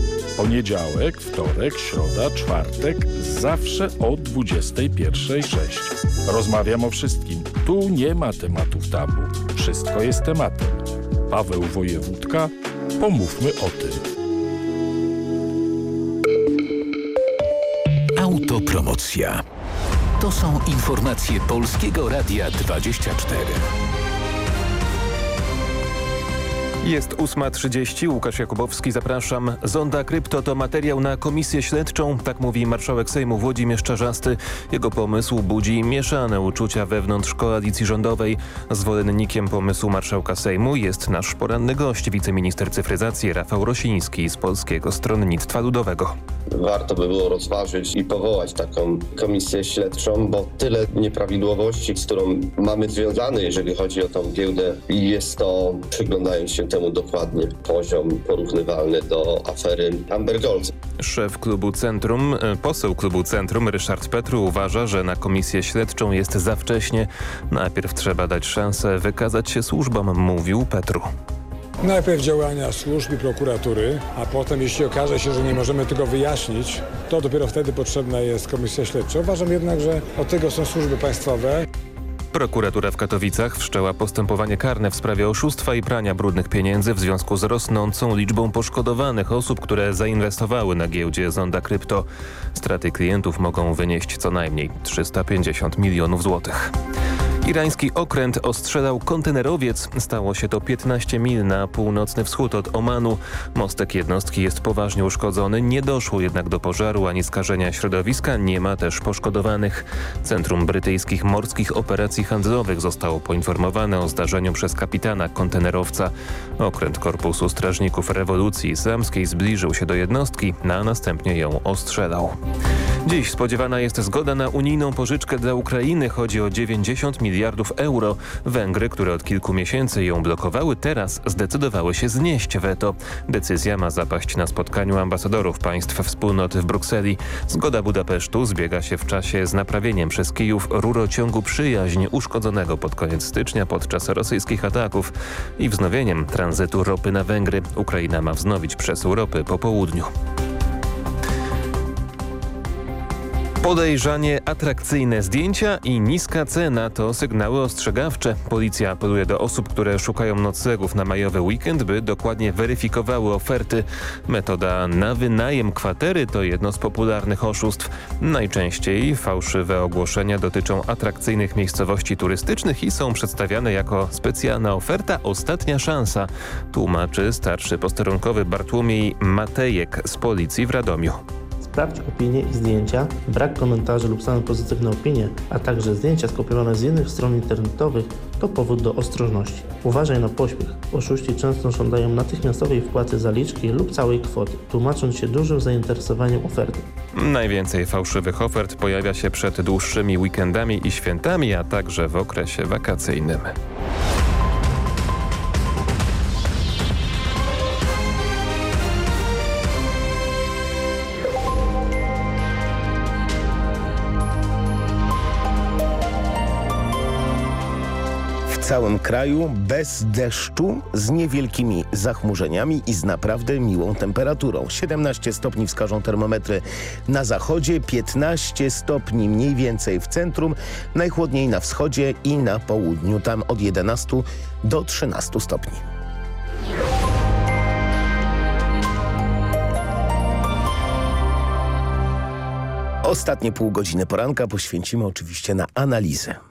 Poniedziałek, wtorek, środa, czwartek, zawsze o 21.06. Rozmawiam o wszystkim. Tu nie ma tematów tabu. Wszystko jest tematem. Paweł Wojewódka, pomówmy o tym. Autopromocja. To są informacje Polskiego Radia 24. Jest 8.30, Łukasz Jakubowski, zapraszam. Zonda Krypto to materiał na komisję śledczą, tak mówi marszałek Sejmu Włodzimierz Czarzasty. Jego pomysł budzi mieszane uczucia wewnątrz koalicji rządowej. Zwolennikiem pomysłu marszałka Sejmu jest nasz poranny gość, wiceminister cyfryzacji Rafał Rosiński z Polskiego Stronnictwa Ludowego. Warto by było rozważyć i powołać taką komisję śledczą, bo tyle nieprawidłowości, z którą mamy związane, jeżeli chodzi o tą giełdę jest to, przyglądając się temu dokładnie, poziom porównywalny do afery Amber Gold. Szef klubu Centrum, e, poseł klubu Centrum Ryszard Petru uważa, że na komisję śledczą jest za wcześnie. Najpierw trzeba dać szansę wykazać się służbom, mówił Petru. Najpierw działania służb i prokuratury, a potem jeśli okaże się, że nie możemy tego wyjaśnić, to dopiero wtedy potrzebna jest komisja śledcza. Uważam jednak, że od tego są służby państwowe. Prokuratura w Katowicach wszczęła postępowanie karne w sprawie oszustwa i prania brudnych pieniędzy w związku z rosnącą liczbą poszkodowanych osób, które zainwestowały na giełdzie Zonda Krypto. Straty klientów mogą wynieść co najmniej 350 milionów złotych. Irański okręt ostrzelał kontenerowiec. Stało się to 15 mil na północny wschód od Omanu. Mostek jednostki jest poważnie uszkodzony. Nie doszło jednak do pożaru ani skażenia środowiska. Nie ma też poszkodowanych. Centrum Brytyjskich Morskich Operacji Handlowych zostało poinformowane o zdarzeniu przez kapitana kontenerowca. Okręt Korpusu Strażników Rewolucji Islamskiej zbliżył się do jednostki, a następnie ją ostrzelał. Dziś spodziewana jest zgoda na unijną pożyczkę dla Ukrainy. Chodzi o 90 miliardów euro. Węgry, które od kilku miesięcy ją blokowały, teraz zdecydowały się znieść weto. Decyzja ma zapaść na spotkaniu ambasadorów państw wspólnoty w Brukseli. Zgoda Budapesztu zbiega się w czasie z naprawieniem przez Kijów rurociągu przyjaźń uszkodzonego pod koniec stycznia podczas rosyjskich ataków i wznowieniem tranzytu ropy na Węgry. Ukraina ma wznowić przesył ropy po południu. Podejrzanie atrakcyjne zdjęcia i niska cena to sygnały ostrzegawcze. Policja apeluje do osób, które szukają noclegów na majowy weekend, by dokładnie weryfikowały oferty. Metoda na wynajem kwatery to jedno z popularnych oszustw. Najczęściej fałszywe ogłoszenia dotyczą atrakcyjnych miejscowości turystycznych i są przedstawiane jako specjalna oferta ostatnia szansa, tłumaczy starszy posterunkowy Bartłomiej Matejek z policji w Radomiu. Sprawdź opinie i zdjęcia, brak komentarzy lub same pozytywne opinie, a także zdjęcia skopiowane z innych stron internetowych to powód do ostrożności. Uważaj na pośpiech. Oszuści często żądają natychmiastowej wpłaty zaliczki lub całej kwoty, tłumacząc się dużym zainteresowaniem ofertą. Najwięcej fałszywych ofert pojawia się przed dłuższymi weekendami i świętami, a także w okresie wakacyjnym. Całym kraju bez deszczu, z niewielkimi zachmurzeniami i z naprawdę miłą temperaturą. 17 stopni wskażą termometry na zachodzie, 15 stopni mniej więcej w centrum, najchłodniej na wschodzie i na południu, tam od 11 do 13 stopni. Ostatnie pół godziny poranka poświęcimy oczywiście na analizę.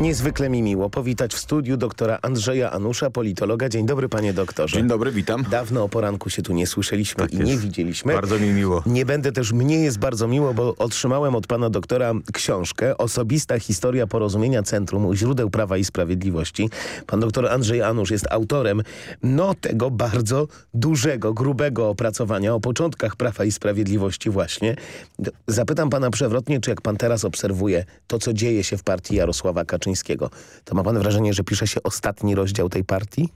Niezwykle mi miło powitać w studiu doktora Andrzeja Anusza, politologa. Dzień dobry panie doktorze. Dzień dobry, witam. Dawno o poranku się tu nie słyszeliśmy Tak i jest. nie widzieliśmy. Bardzo mi miło. Nie będę też, mnie jest bardzo miło, bo otrzymałem od pana doktora książkę Osobista historia porozumienia Centrum u źródeł Prawa i Sprawiedliwości. Pan doktor Andrzej Anusz jest autorem no tego bardzo dużego, grubego opracowania o początkach Prawa i Sprawiedliwości właśnie. Zapytam pana przewrotnie, czy jak pan teraz obserwuje to, co dzieje się w partii Jarosława Kaczyńskiego, to ma pan wrażenie, że pisze się ostatni rozdział tej partii?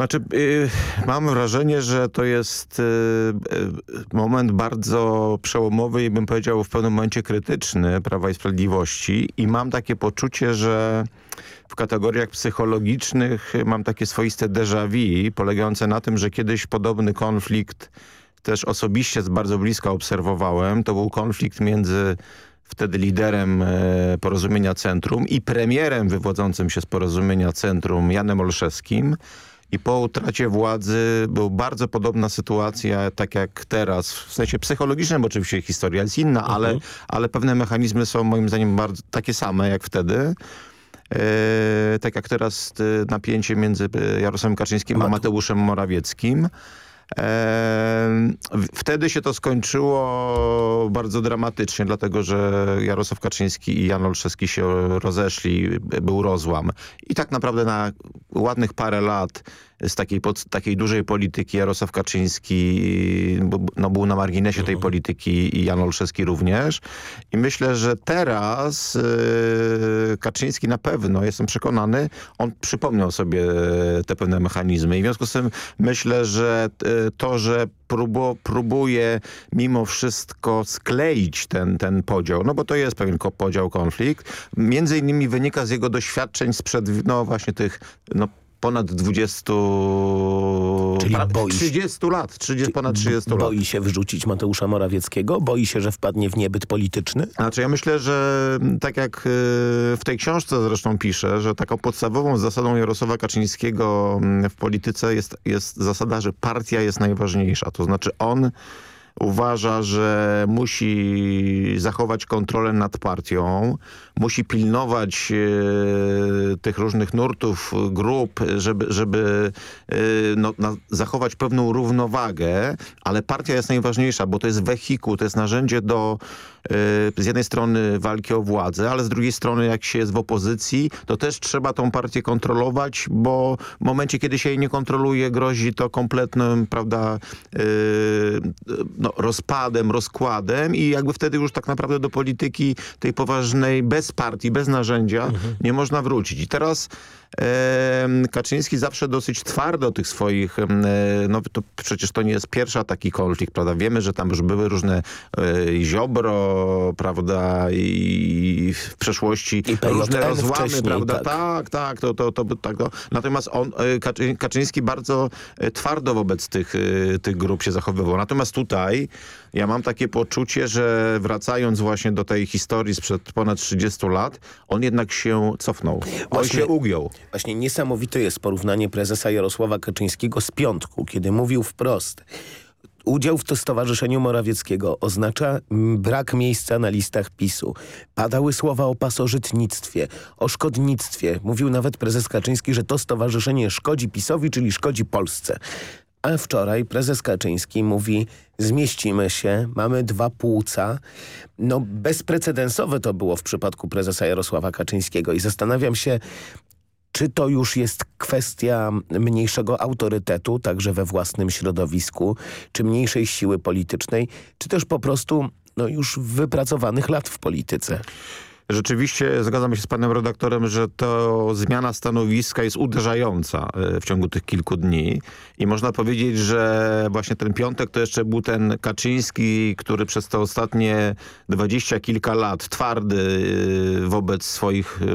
Znaczy, y, mam wrażenie, że to jest y, y, moment bardzo przełomowy i bym powiedział w pewnym momencie krytyczny Prawa i Sprawiedliwości i mam takie poczucie, że w kategoriach psychologicznych mam takie swoiste déjà vu polegające na tym, że kiedyś podobny konflikt też osobiście z bardzo bliska obserwowałem. To był konflikt między wtedy liderem e, Porozumienia Centrum i premierem wywodzącym się z Porozumienia Centrum Janem Olszewskim. I po utracie władzy była bardzo podobna sytuacja, tak jak teraz, w sensie psychologicznym oczywiście historia jest inna, ale, ale pewne mechanizmy są moim zdaniem bardzo takie same jak wtedy. E, tak jak teraz e, napięcie między e, Jarosławem Kaczyńskim a Mateuszem Morawieckim. Wtedy się to skończyło bardzo dramatycznie, dlatego że Jarosław Kaczyński i Jan Olszewski się rozeszli, był rozłam. I tak naprawdę na ładnych parę lat z takiej, pod, takiej dużej polityki Jarosław Kaczyński bu- no, był na marginesie tej polityki i Jan Olszewski również. I myślę, że teraz e, Kaczyński na pewno, jestem przekonany, on przypomniał sobie te pewne mechanizmy. I w związku z tym myślę, że e, to, że próbu, próbuje mimo wszystko skleić ten, ten podział, no bo to jest pewien podział, konflikt, między innymi wynika z jego doświadczeń sprzed, no właśnie tych, no ponad 20, Czyli pra- boi się- 30 lat, 30, ponad 30 lat. Boi się wyrzucić Mateusza Morawieckiego? Boi się, że wpadnie w niebyt polityczny? Znaczy ja myślę, że tak jak y, w tej książce zresztą piszę, że taką podstawową zasadą Jarosława Kaczyńskiego w polityce jest, jest zasada, że partia jest najważniejsza. To znaczy on uważa, że musi zachować kontrolę nad partią, musi pilnować e, tych różnych nurtów, grup, żeby, żeby e, no, na, zachować pewną równowagę, ale partia jest najważniejsza, bo to jest wehikuł, to jest narzędzie do e, z jednej strony walki o władzę, ale z drugiej strony jak się jest w opozycji, to też trzeba tą partię kontrolować, bo w momencie, kiedy się jej nie kontroluje, grozi to kompletnym, prawda, no, rozpadem, rozkładem i jakby wtedy już tak naprawdę do polityki tej poważnej, bez partii, bez narzędzia nie można wrócić. I teraz Kaczyński zawsze dosyć twardo tych swoich, e, no to przecież to nie jest pierwsza taki konflikt, prawda? Wiemy, że tam już były różne e, Ziobro, prawda, i w przeszłości różne PJN rozłamy, prawda? tak. Tak, tak, to, to, to, tak. To. Natomiast on, e, Kaczy, Kaczyński bardzo e, twardo wobec tych, tych grup się zachowywał. Natomiast tutaj ja mam takie poczucie, że wracając właśnie do tej historii sprzed ponad 30 lat, on jednak się cofnął. On się ugiął. Właśnie niesamowite jest porównanie prezesa Jarosława Kaczyńskiego z piątku, kiedy mówił wprost. Udział w to Stowarzyszeniu Morawieckiego oznacza brak miejsca na listach PiSu. Padały słowa o pasożytnictwie, o szkodnictwie. Mówił nawet prezes Kaczyński, że to stowarzyszenie szkodzi PiSowi, czyli szkodzi Polsce. A wczoraj prezes Kaczyński mówi, zmieścimy się, mamy dwa płuca. No bezprecedensowe to było w przypadku prezesa Jarosława Kaczyńskiego i zastanawiam się, czy to już jest kwestia mniejszego autorytetu, także we własnym środowisku, czy mniejszej siły politycznej, czy też po prostu no, już wypracowanych lat w polityce? Rzeczywiście zgadzam się z panem redaktorem, że to zmiana stanowiska jest uderzająca e, w ciągu tych kilku dni i można powiedzieć, że właśnie ten piątek to jeszcze był ten Kaczyński, który przez te ostatnie dwadzieścia kilka lat twardy e, wobec swoich e,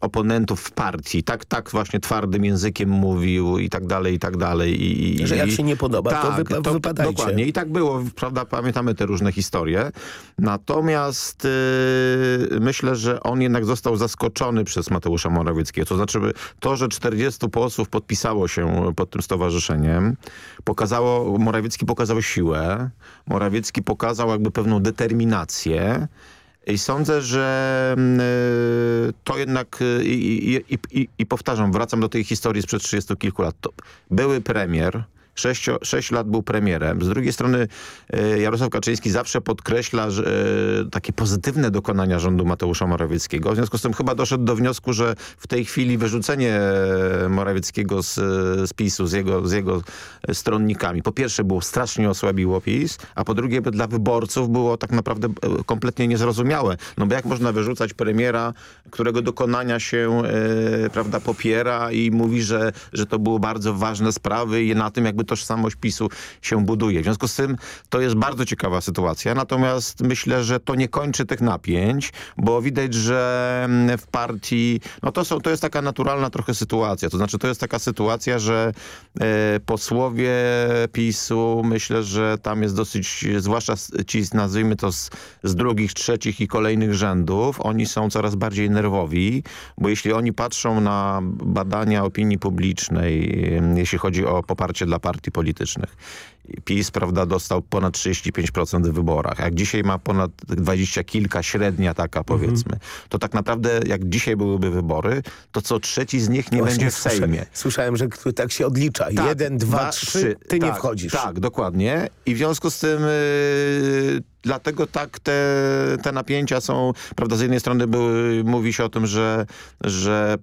oponentów w partii. Tak, tak właśnie twardym językiem mówił i tak dalej, i tak dalej. I, Że jak się nie podoba, to wypa- wypadajcie. Dokładnie. I tak było, prawda, pamiętamy te różne historie. Natomiast y, myślę, że on jednak został zaskoczony przez Mateusza Morawieckiego. To znaczy to, że 40 posłów podpisało się pod tym stowarzyszeniem, pokazało, Morawiecki pokazał siłę, Morawiecki pokazał jakby pewną determinację, I sądzę, że mm, y, to jednak y, i, i, i, i powtarzam, wracam do tej historii sprzed 30 kilku lat. To były premier, Sześcio, sześć lat był premierem. Z drugiej strony e, Jarosław Kaczyński zawsze podkreśla że, e, takie pozytywne dokonania rządu Mateusza Morawieckiego. W związku z tym chyba doszedł do wniosku, że w tej chwili wyrzucenie Morawieckiego z, z PiSu, z jego, z jego stronnikami, po pierwsze było strasznie osłabiło PiS, a po drugie dla wyborców było tak naprawdę e, kompletnie niezrozumiałe. No bo jak można wyrzucać premiera, którego dokonania się e, prawda, popiera i mówi, że, że to były bardzo ważne sprawy i na tym jakby tożsamość PiSu się buduje. W związku z tym to jest bardzo ciekawa sytuacja, natomiast myślę, że to nie kończy tych napięć, bo widać, że mm, w partii, no to, są, to jest taka naturalna trochę sytuacja, to znaczy to jest taka sytuacja, że e, posłowie PiSu, myślę, że tam jest dosyć, zwłaszcza ci, nazwijmy to z, z drugich, trzecich i kolejnych rzędów, oni są coraz bardziej nerwowi, bo jeśli oni patrzą na badania opinii publicznej, jeśli chodzi o poparcie dla partii politycznych. PiS prawda, dostał ponad 35% w wyborach. Jak dzisiaj ma ponad 20 kilka, średnia taka powiedzmy, mhm. to tak naprawdę jak dzisiaj byłyby wybory, to co trzeci z nich nie Właśnie będzie w Sejmie. Słyszałem, że tak się odlicza. Tak, Jeden, dwa, dwa trzy, ty tak, nie wchodzisz. Tak, dokładnie. I w związku z tym yy, dlatego tak te, te napięcia są, prawda, z jednej strony były, mówi się o tym, że, że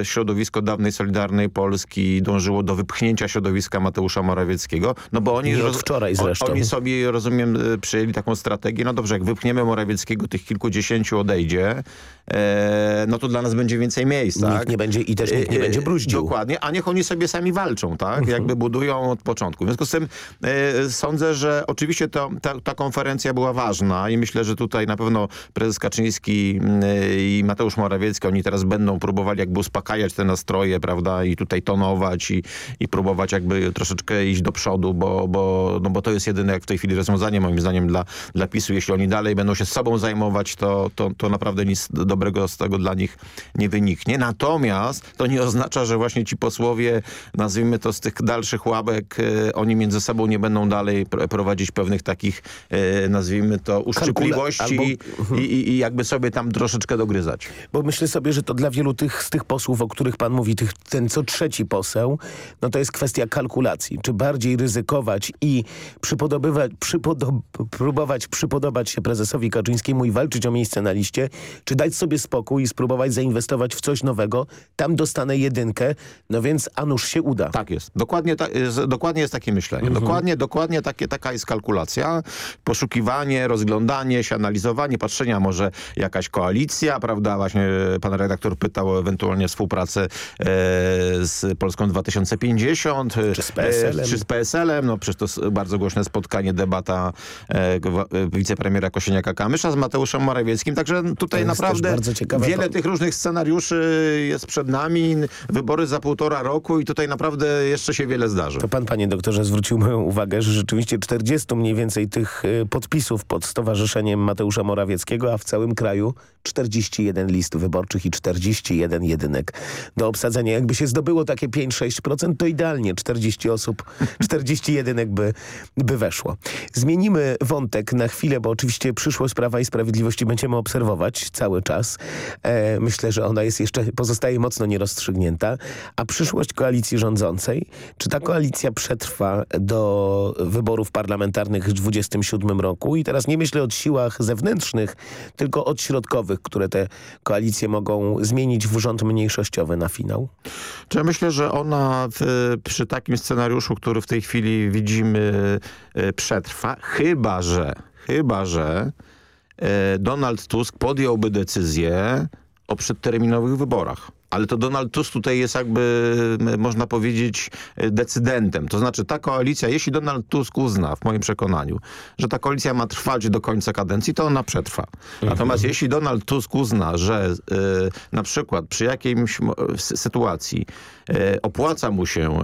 e, środowisko dawnej Solidarnej Polski dążyło do wypchnięcia środowiska Mateusza Morawieckiego, no bo oni, wczoraj zresztą. oni sobie, rozumiem, e, przyjęli taką strategię, no dobrze, jak wypchniemy Morawieckiego, tych kilkudziesięciu odejdzie, e, no to dla nas będzie więcej miejsc, Nikt tak? nie będzie i też nikt nie e, będzie bruździł. Dokładnie, a niech oni sobie sami walczą, tak? Mhm. Jakby budują od początku. W związku z tym e, sądzę, że oczywiście to, ta, ta konferencja była była ważna i myślę, że tutaj na pewno prezes Kaczyński mm, i Mateusz Morawiecki, oni teraz będą próbowali jakby uspokajać te nastroje, prawda, i tutaj tonować i, i próbować jakby troszeczkę iść do przodu, bo, bo, no bo to jest jedyne jak w tej chwili rozwiązanie moim zdaniem dla, dla PiSu. Jeśli oni dalej będą się sobą zajmować, to, to, to naprawdę nic dobrego z tego dla nich nie wyniknie. Natomiast to nie oznacza, że właśnie ci posłowie, nazwijmy to z tych dalszych łabek, e, oni między sobą nie będą dalej prowadzić pewnych takich, e, nazwijmy nazwijmy to, uszczypliwości albo... i, i, i, jakby sobie tam troszeczkę dogryzać. Bo myślę sobie, że to dla wielu tych, z tych posłów, o których pan mówi, tych, ten co trzeci poseł, no to jest kwestia kalkulacji. Czy bardziej ryzykować i przypodobywać, przypodob próbować przypodobać się prezesowi Kaczyńskiemu i walczyć o miejsce na liście, czy dać sobie spokój i spróbować zainwestować w coś nowego, tam dostanę jedynkę, no więc a nuż się uda. Tak jest. Dokładnie, ta, jest, dokładnie jest takie myślenie. Mhm. Dokładnie, dokładnie takie, taka jest kalkulacja. Poszukiwanie rozglądanie się, analizowanie, patrzenia, może jakaś koalicja, prawda? Właśnie pan redaktor pytał o ewentualnie współpracę e, z Polską 2050. Czy z PSL-em. E, czy z PSL-em. No przecież to bardzo głośne spotkanie, debata e, wicepremiera Kosieniaka-Kamysza z Mateuszem Morawieckim. Także tutaj naprawdę wiele tych różnych scenariuszy jest przed nami. Wybory za półtora roku i tutaj naprawdę jeszcze się wiele zdarzy. To pan, panie doktorze, zwrócił moją uwagę, że rzeczywiście 40 mniej więcej tych e, podpisów pod Stowarzyszeniem Mateusza Morawieckiego, a w całym kraju 41 list wyborczych i 41 jedynek do obsadzenia. Jakby się zdobyło takie 5-6%, to idealnie 40 osób, [LAUGHS] 40 jedynek by, by weszło. Zmienimy wątek na chwilę, bo oczywiście przyszłość Prawa i Sprawiedliwości będziemy obserwować cały czas. E, myślę, że ona jest jeszcze, pozostaje mocno nierozstrzygnięta. A przyszłość koalicji rządzącej, czy ta koalicja przetrwa do wyborów parlamentarnych w 27 roku? I teraz nie myślę o siłach zewnętrznych, tylko od środkowych, które te koalicje mogą zmienić w rząd mniejszościowy na finał? Czy ja myślę, że ona w, przy takim scenariuszu, który w tej chwili widzimy, e, przetrwa, chyba że, chyba że e, Donald Tusk podjąłby decyzję o przedterminowych wyborach ale to Donald Tusk tutaj jest jakby, można powiedzieć, decydentem. To znaczy ta koalicja, jeśli Donald Tusk uzna, w moim przekonaniu, że ta koalicja ma trwać do końca kadencji, to ona przetrwa. Mhm. Natomiast jeśli Donald Tusk uzna, że y, na przykład przy jakiejś sytuacji y, opłaca mu się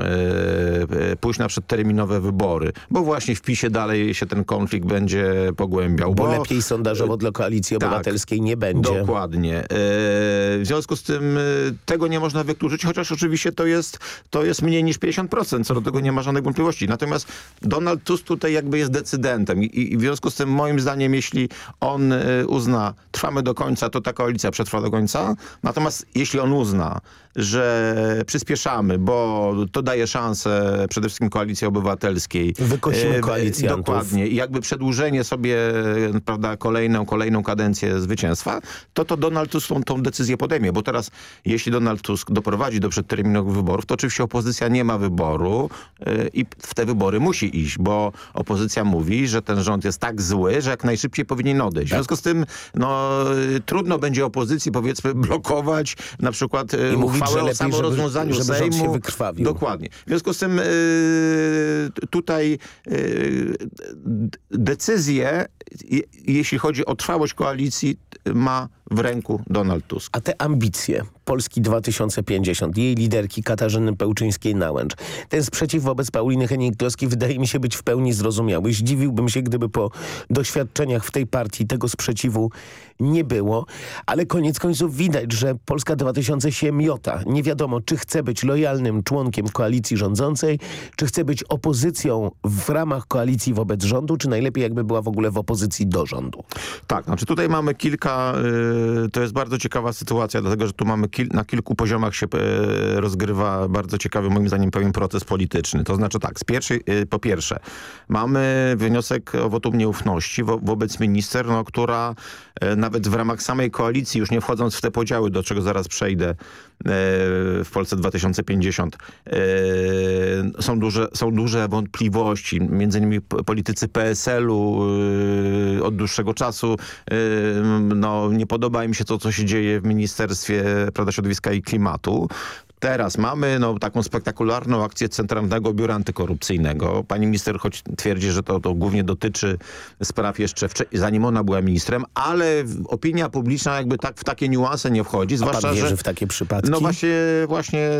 y, pójść na przedterminowe wybory, bo właśnie w PiSie dalej się ten konflikt będzie pogłębiał. Bo, bo lepiej sondażowo dla Koalicji tak, Obywatelskiej nie będzie. Dokładnie. w związku z tym tego nie można wykluczyć, chociaż oczywiście to jest, to jest mniej niż 50%, co do tego nie ma żadnych wątpliwości. Natomiast Donald Tusk tutaj jakby jest decydentem i, i w związku z tym moim zdaniem, jeśli on y, uzna trwamy do końca, to ta koalicja przetrwa do końca. Natomiast jeśli on uzna, że przyspieszamy, bo to daje szansę przede wszystkim koalicji obywatelskiej. Wykosimy e, koalicjantów. Dokładnie. I jakby przedłużenie sobie e, prawda, kolejną, kolejną kadencję zwycięstwa, to to Donald Tusk tą, tą decyzję podejmie. Bo teraz, jeśli Donald Tusk doprowadzi do przedterminowych wyborów, to oczywiście opozycja nie ma wyboru e, i w te wybory musi iść, bo opozycja mówi, że ten rząd jest tak zły, że jak najszybciej powinien odejść. W związku z tym no, y, trudno będzie opozycji powiedzmy blokować na przykład I uchwałę że o lepiej, samorozwiązaniu żeby- żeby Sejmu. się wykrwawił. Dokładnie. W związku z tym y, tutaj y, decyzję, je- jeśli chodzi o trwałość koalicji, ma w ręku Donald Tusk. A te ambicje Polski 2050, jej liderki Katarzyny Pełczyńskiej-Nałęcz, ten sprzeciw wobec Pauliny Henning-Kloski wydaje mi się być w pełni zrozumiały. Zdziwiłbym się, gdyby po doświadczeniach w tej partii tego sprzeciwu nie było, ale koniec końców widać, że Polska 2000 się miota. Nie wiadomo, czy chce być lojalnym członkiem koalicji rządzącej, czy chce być opozycją w ramach koalicji wobec rządu, czy najlepiej jakby była w ogóle w opozycji do rządu. Tak, znaczy tutaj mamy kilka, y, to jest bardzo ciekawa sytuacja, dlatego że tu mamy kil, na kilku poziomach się y, rozgrywa bardzo ciekawy moim zdaniem pewien proces polityczny. To znaczy tak, z pierwszej, y, po pierwsze mamy wniosek o wotum nieufności wo, wobec minister, no, która y, nawet w ramach samej koalicji, już nie wchodząc w te podziały, do czego zaraz przejdę, y, w Polsce 2050, y, są, duże, są duże wątpliwości. Między innymi politycy PSL-u y, od dłuższego czasu y, no, nie podoba im się to, co się dzieje w Ministerstwie prawda, Środowiska i Klimatu. Teraz mamy no, taką spektakularną akcję Centralnego Biura Antykorupcyjnego. Pani minister choć twierdzi, że to, to głównie dotyczy spraw jeszcze zanim ona była ministrem, ale opinia publiczna jakby tak w takie niuanse nie wchodzi. A Zwłaszcza, pan wierzy że w takie przypadki? no właśnie, właśnie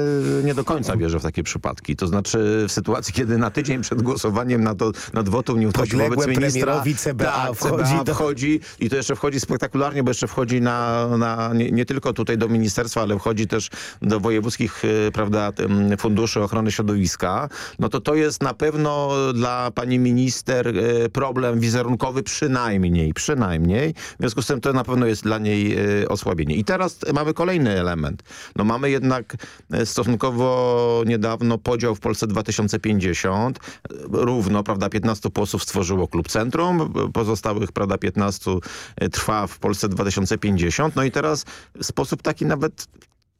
nie do końca wierzę w takie przypadki. To znaczy w sytuacji, kiedy na tydzień przed głosowaniem na to, nad wotum nieufności Podległe wobec ministra... CBA tak, wchodzi CBA do- wchodzi i to jeszcze wchodzi spektakularnie, bo jeszcze wchodzi na, na nie, nie tylko tutaj do ministerstwa, ale wchodzi też do wojewódzkich e, prawda, funduszy ochrony środowiska, no to to jest na pewno dla pani minister e, problem wizerunkowy przynajmniej, przynajmniej. W związku z tym to na pewno jest dla niej e, osłabienie. I teraz mamy kolejny element. No mamy jednak stosunkowo niedawno podział w Polsce 2050. E, Równo, prawda, 15 posłów stworzyło klub Centrum, pozostałych, prawda, 15 trwa w Polsce 2050. No i teraz w sposób taki nawet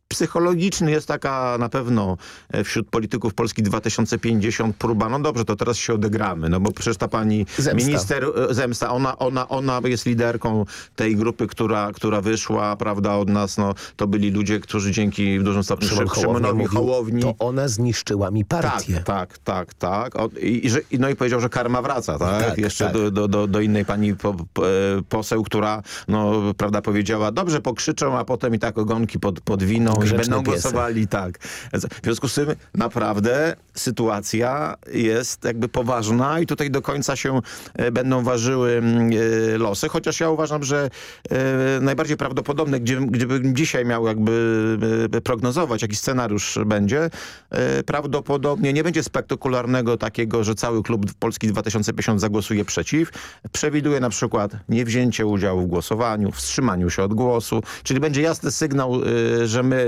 psychologiczny jest taka na pewno e, wśród polityków Polski 2050 próba, no dobrze, to teraz się odegramy, no bo przecież ta pani Zemsta. minister e, Zemsta, ona, ona, ona jest liderką tej grupy, która, która wyszła, prawda, od nas, no to byli ludzie, którzy dzięki w dużym stopniu Szymon Szymonowi Hołowni to ona zniszczyła mi partię. tak, tak, tak, tak. I, i, no i powiedział, że karma wraca, tak? Tak, Jeszcze tak. Do, do, do, do innej pani po, po, e, poseł, która, no, prawda, powiedziała, dobrze pokrzyczą, a potem i tak ogonki pod, podwiną będą głosowali, tak. W związku z tym naprawdę sytuacja jest jakby poważna i tutaj do końca się e, będą ważyły mm, e, losy, chociaż ja uważam, że e, najbardziej prawdopodobne, gdzie, gdybym dzisiaj miał jakby prognozować, jaki scenariusz będzie, prawdopodobnie nie będzie spektakularnego takiego, że cały klub Polski 2050 zagłosuje przeciw. Przewiduje na przykład niewzięcie udziału w głosowaniu, wstrzymaniu się od głosu, czyli będzie jasny sygnał, że my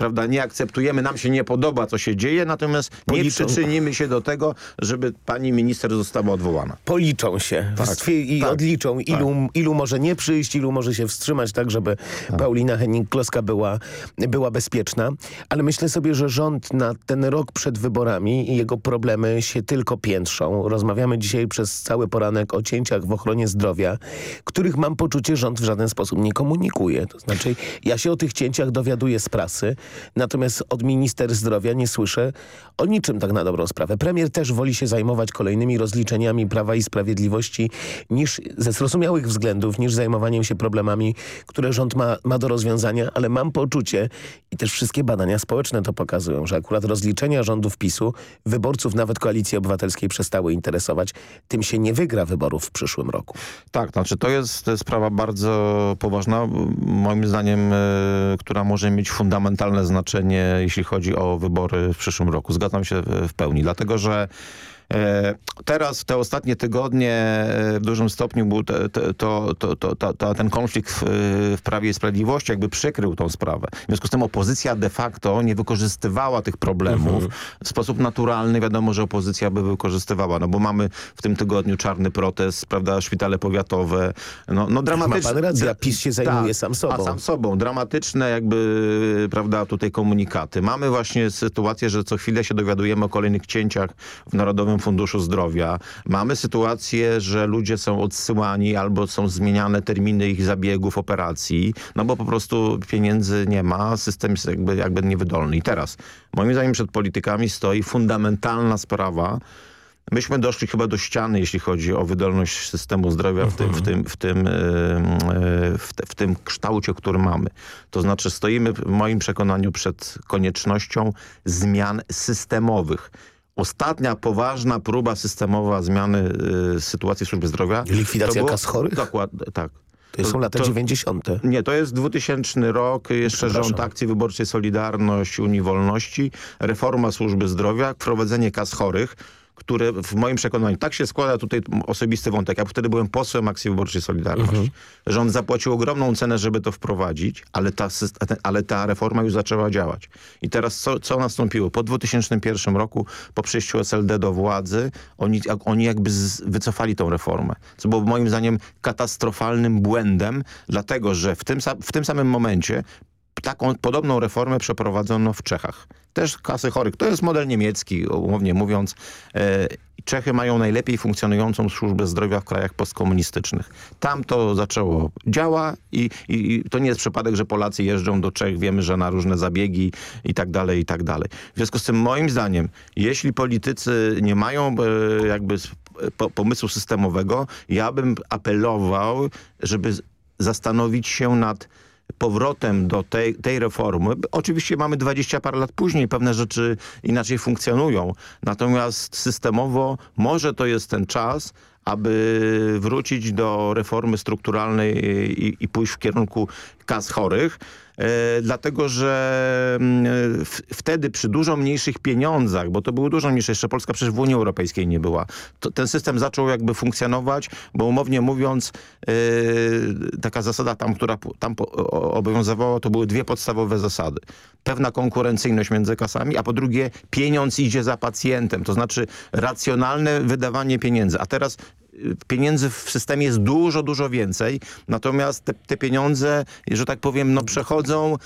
prawda, nie akceptujemy, nam się nie podoba, co się dzieje, natomiast nie Policzą. przyczynimy się do tego, żeby pani minister została odwołana. Policzą się Tak, i tak, odliczą, ilu, ilu może nie przyjść, ilu może się wstrzymać, tak żeby Paulina Henning-Kloska była, była bezpieczna. Ale myślę sobie, że rząd na ten rok przed wyborami i jego problemy się tylko piętrzą. Rozmawiamy dzisiaj przez cały poranek o cięciach w ochronie zdrowia, których mam poczucie rząd w żaden sposób nie komunikuje. To znaczy ja się o tych cięciach dowiaduję z prasy, natomiast od minister zdrowia nie słyszę o niczym tak na dobrą sprawę. Premier też woli się zajmować kolejnymi rozliczeniami Prawa i Sprawiedliwości niż ze zrozumiałych względów, niż zajmowaniem się problemami, które rząd ma, ma do rozwiązania, ale mam poczucie i też wszystkie badania społeczne to pokazują, że akurat rozliczenia rządów PiSu wyborców nawet Koalicji Obywatelskiej przestały interesować. Tym się nie wygra wyborów w przyszłym roku. Tak, znaczy to jest sprawa bardzo poważna, moim zdaniem, e, która może mieć fundamentalne znaczenie, jeśli chodzi o wybory w przyszłym roku. Zgadzam się w, pełni, dlatego że E, teraz te ostatnie tygodnie e, w dużym stopniu był te, te, to, to, to, to, ten konflikt w, w Prawie i Sprawiedliwości jakby przykrył tą sprawę. W związku z tym opozycja de facto nie wykorzystywała tych problemów Mhm. w sposób naturalny. Wiadomo, że opozycja by wykorzystywała, no bo mamy w tym tygodniu czarny protest, prawda, szpitale powiatowe, no, no dramatyczne. Ma pan rację, PiS się zajmuje sam sobą. A sam sobą. Dramatyczne jakby, prawda, tutaj komunikaty. Mamy właśnie sytuację, że co chwilę się dowiadujemy o kolejnych cięciach w Narodowym Funduszu Zdrowia. Mamy sytuację, że ludzie są odsyłani albo są zmieniane terminy ich zabiegów, operacji, no bo po prostu pieniędzy nie ma, system jest jakby, jakby niewydolny. I teraz, moim zdaniem przed politykami stoi fundamentalna sprawa, Myśmy doszli chyba do ściany, jeśli chodzi o wydolność systemu zdrowia w tym, w tym, w tym, w te, w tym kształcie, który mamy. To znaczy stoimy w moim przekonaniu przed koniecznością zmian systemowych. Ostatnia poważna próba systemowa zmiany e, sytuacji służby zdrowia. Likwidacja to było- kas chorych? Dokładnie, tak. To są lata 90. Nie, to jest 2000 rok, jeszcze rząd Akcji Wyborczej Solidarność, Unii Wolności, reforma służby zdrowia, wprowadzenie kas chorych, które w moim przekonaniu, tak się składa tutaj osobisty wątek, ja wtedy byłem posłem Akcji Wyborczej Solidarność. Mhm. Rząd zapłacił ogromną cenę, żeby to wprowadzić, ale ta, ale ta reforma już zaczęła działać. I teraz co, co nastąpiło? Po 2001 roku, po przyjściu SLD do władzy, oni, oni jakby z, wycofali tą reformę, co było moim zdaniem katastrofalnym błędem, dlatego że w tym, w tym samym momencie taką podobną reformę przeprowadzono w Czechach. Też kasy chorych. To jest model niemiecki, umownie mówiąc. E, Czechy mają najlepiej funkcjonującą służbę zdrowia w krajach postkomunistycznych. Tam to zaczęło działa i, i, i to nie jest przypadek, że Polacy jeżdżą do Czech. Wiemy, że na różne zabiegi i tak dalej, i tak dalej. W związku z tym moim zdaniem, jeśli politycy nie mają e, jakby pomysłu systemowego, ja bym apelował, żeby zastanowić się nad powrotem do tej, tej reformy. Oczywiście mamy 20 parę lat później, pewne rzeczy inaczej funkcjonują. Natomiast systemowo może to jest ten czas, aby wrócić do reformy strukturalnej i, i pójść w kierunku kas chorych. E, dlatego, że mm, w, wtedy przy dużo mniejszych pieniądzach, bo to były dużo mniejsze, jeszcze Polska przecież w Unii Europejskiej nie była, to ten system zaczął jakby funkcjonować, bo umownie mówiąc e, taka zasada tam, która tam obowiązywała, to były dwie podstawowe zasady. Pewna konkurencyjność między kasami, a po drugie pieniądz idzie za pacjentem, to znaczy racjonalne wydawanie pieniędzy. A teraz pieniędzy w systemie jest dużo, dużo więcej, natomiast te, te pieniądze, że tak powiem, no przechodzą e,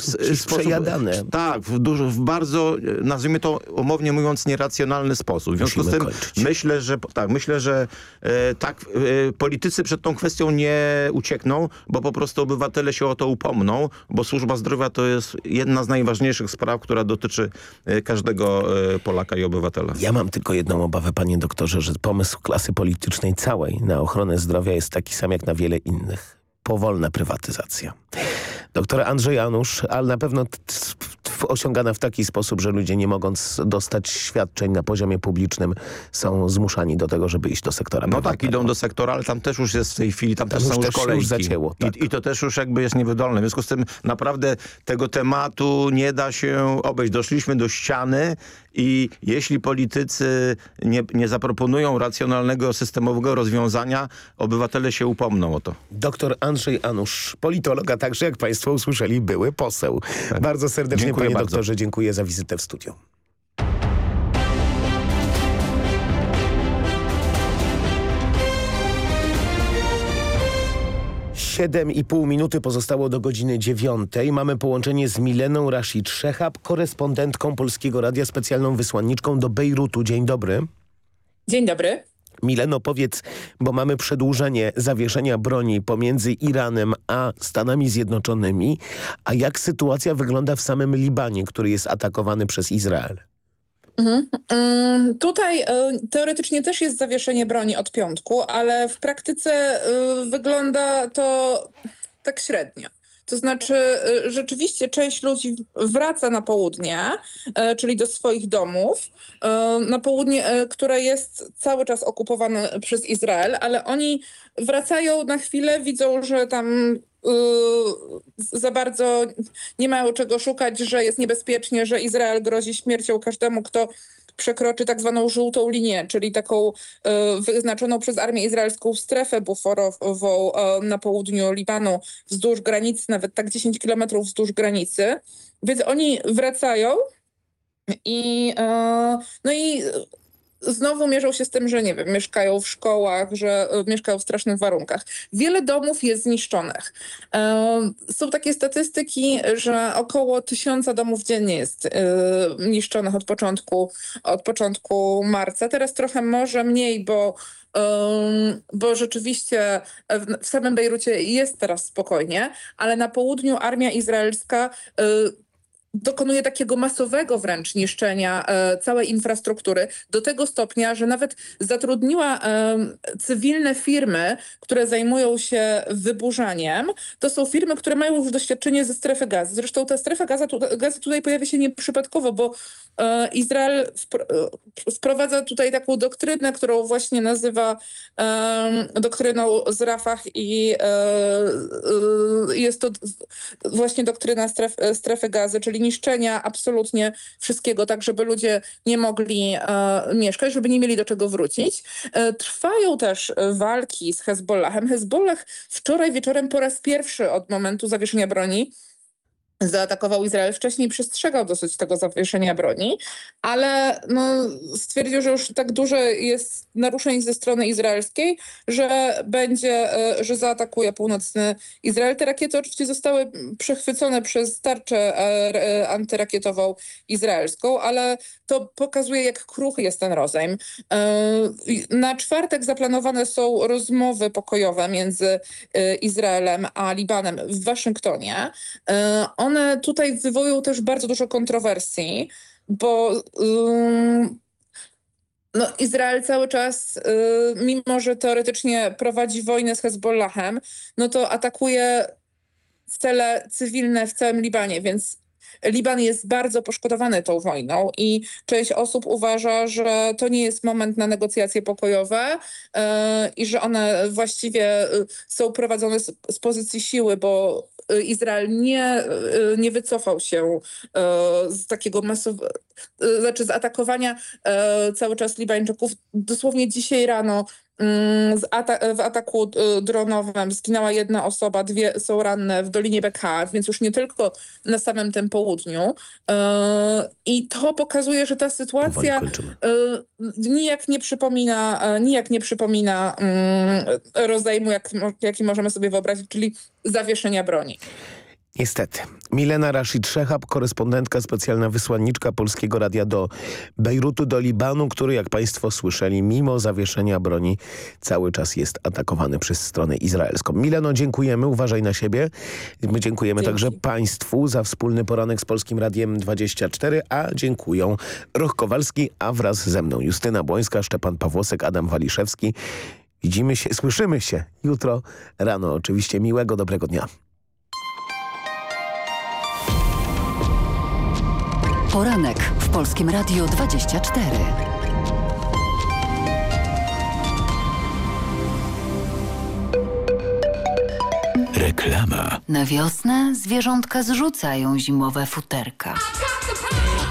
w sposób... przejadane. Tak, w, dużo, w bardzo, e, nazwijmy to umownie mówiąc, nieracjonalny sposób. W związku Musimy z tym kończyć. myślę, że tak, myślę, że e, tak e, politycy przed tą kwestią nie uciekną, bo po prostu obywatele się o to upomną, bo służba zdrowia to jest jedna z najważniejszych spraw, która dotyczy e, każdego e, Polaka i obywatela. Ja mam tylko jedną obawę, panie doktorze, że pomysł klasy politycznej całej na ochronę zdrowia jest taki sam jak na wiele innych. Powolna prywatyzacja. Doktor Andrzej Janusz, ale na pewno osiągana w taki sposób, że ludzie nie mogąc dostać świadczeń na poziomie publicznym są zmuszani do tego, żeby iść do sektora No tak, idą do sektora, ale tam też już jest w tej chwili, tam, Tam też są już też kolejki. już zacięło, tak. I, I to też już jakby jest niewydolne. W związku z tym naprawdę tego tematu nie da się obejść. Doszliśmy do ściany i jeśli politycy nie, nie zaproponują racjonalnego, systemowego rozwiązania, obywatele się upomną o to. Doktor Andrzej Anusz, politolog, a także, jak państwo usłyszeli, były poseł. Bardzo serdecznie, Tak. Dziękuję panie bardzo. doktorze, dziękuję za wizytę w studiu. Siedem i pół minuty pozostało do godziny dziewiątej. Mamy połączenie z Mileną Rashid Szechab, korespondentką Polskiego Radia, specjalną wysłanniczką do Bejrutu. Dzień dobry. Dzień dobry. Mileno, powiedz, bo mamy przedłużenie zawieszenia broni pomiędzy Iranem a Stanami Zjednoczonymi, a jak sytuacja wygląda w samym Libanie, który jest atakowany przez Izrael? Mhm. Ym, Tutaj y, teoretycznie też jest zawieszenie broni od piątku, ale w praktyce y, wygląda to tak średnio. To znaczy, rzeczywiście część ludzi wraca na południe, czyli do swoich domów, na południe, które jest cały czas okupowane przez Izrael, ale oni wracają na chwilę, widzą, że tam za bardzo nie mają czego szukać, że jest niebezpiecznie, że Izrael grozi śmiercią każdemu, kto przekroczy tak zwaną żółtą linię, czyli taką e, wyznaczoną przez armię izraelską strefę buforową e, na południu Libanu, wzdłuż granicy, nawet tak 10 kilometrów wzdłuż granicy. Więc oni wracają i, no i znowu mierzą się z tym, że nie wiem, mieszkają w szkołach, że e, mieszkają w strasznych warunkach. Wiele domów jest zniszczonych. E, Są takie statystyki, że około tysiąca domów dziennie jest e, niszczonych od początku, od początku marca. Teraz trochę może mniej, bo bo rzeczywiście w, samym Bejrucie jest teraz spokojnie, ale na południu armia izraelska dokonuje takiego masowego wręcz niszczenia e, całej infrastruktury do tego stopnia, że nawet zatrudniła e, cywilne firmy, które zajmują się wyburzaniem. To są firmy, które mają już doświadczenie ze strefy gazy. Zresztą ta strefa gaza, gazy tutaj pojawia się nieprzypadkowo, bo e, Izrael wpr wprowadza tutaj taką doktrynę, którą właśnie nazywa doktryną z Rafah i jest to właśnie doktryna stref, strefy gazy, czyli niszczenia absolutnie wszystkiego, tak żeby ludzie nie mogli e, mieszkać, żeby nie mieli do czego wrócić. E, trwają też e, walki z Hezbollahem. Hezbollah wczoraj wieczorem po raz pierwszy od momentu zawieszenia broni zaatakował Izrael. Wcześniej przestrzegał dosyć tego zawieszenia broni, ale no, stwierdził, że już tak dużo jest naruszeń ze strony izraelskiej, że będzie, e, że zaatakuje północny Izrael. Te rakiety oczywiście zostały przechwycone przez tarczę e, e, antyrakietową izraelską, ale to pokazuje, jak kruchy jest ten rozejm. Na czwartek zaplanowane są rozmowy pokojowe między Izraelem a Libanem w Waszyngtonie one tutaj wywołują też bardzo dużo kontrowersji, bo ym, no, Izrael cały czas, y, mimo że teoretycznie prowadzi wojnę z Hezbollahem, no to atakuje cele cywilne w całym Libanie, więc Liban jest bardzo poszkodowany tą wojną i część osób uważa, że to nie jest moment na negocjacje pokojowe yy, i że one właściwie y, są prowadzone z, z pozycji siły, bo y, Izrael nie, y, nie wycofał się z takiego masowego, znaczy z atakowania cały czas Libańczyków. Dosłownie dzisiaj rano ata w ataku y, dronowym zginęła jedna osoba, dwie są ranne w Dolinie Beka, więc już nie tylko na samym tym południu. Y, I to pokazuje, że ta sytuacja y, nijak nie przypomina, nijak nie przypomina mm, rozejmu, jak, jaki możemy sobie wyobrazić, czyli zawieszenia broni. Niestety. Milena Rashid Szechab, korespondentka specjalna wysłanniczka Polskiego Radia do Bejrutu, do Libanu, który jak państwo słyszeli, mimo zawieszenia broni cały czas jest atakowany przez stronę izraelską. Mileno, dziękujemy, uważaj na siebie. My dziękujemy Dzięki. także państwu za wspólny poranek z Polskim Radiem 24, a dziękuję Roch Kowalski, a wraz ze mną Justyna Błońska, Szczepan Pawłosek, Adam Waliszewski. Widzimy się, słyszymy się jutro rano. Oczywiście miłego, dobrego dnia. Poranek w Polskim Radiu 24. Reklama. Na wiosnę zwierzątka zrzucają zimowe futerka.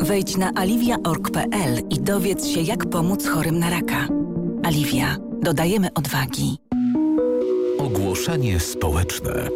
Wejdź na aliwia.org.pl i dowiedz się, jak pomóc chorym na raka. Aliwia. Dodajemy odwagi. Ogłoszenie społeczne.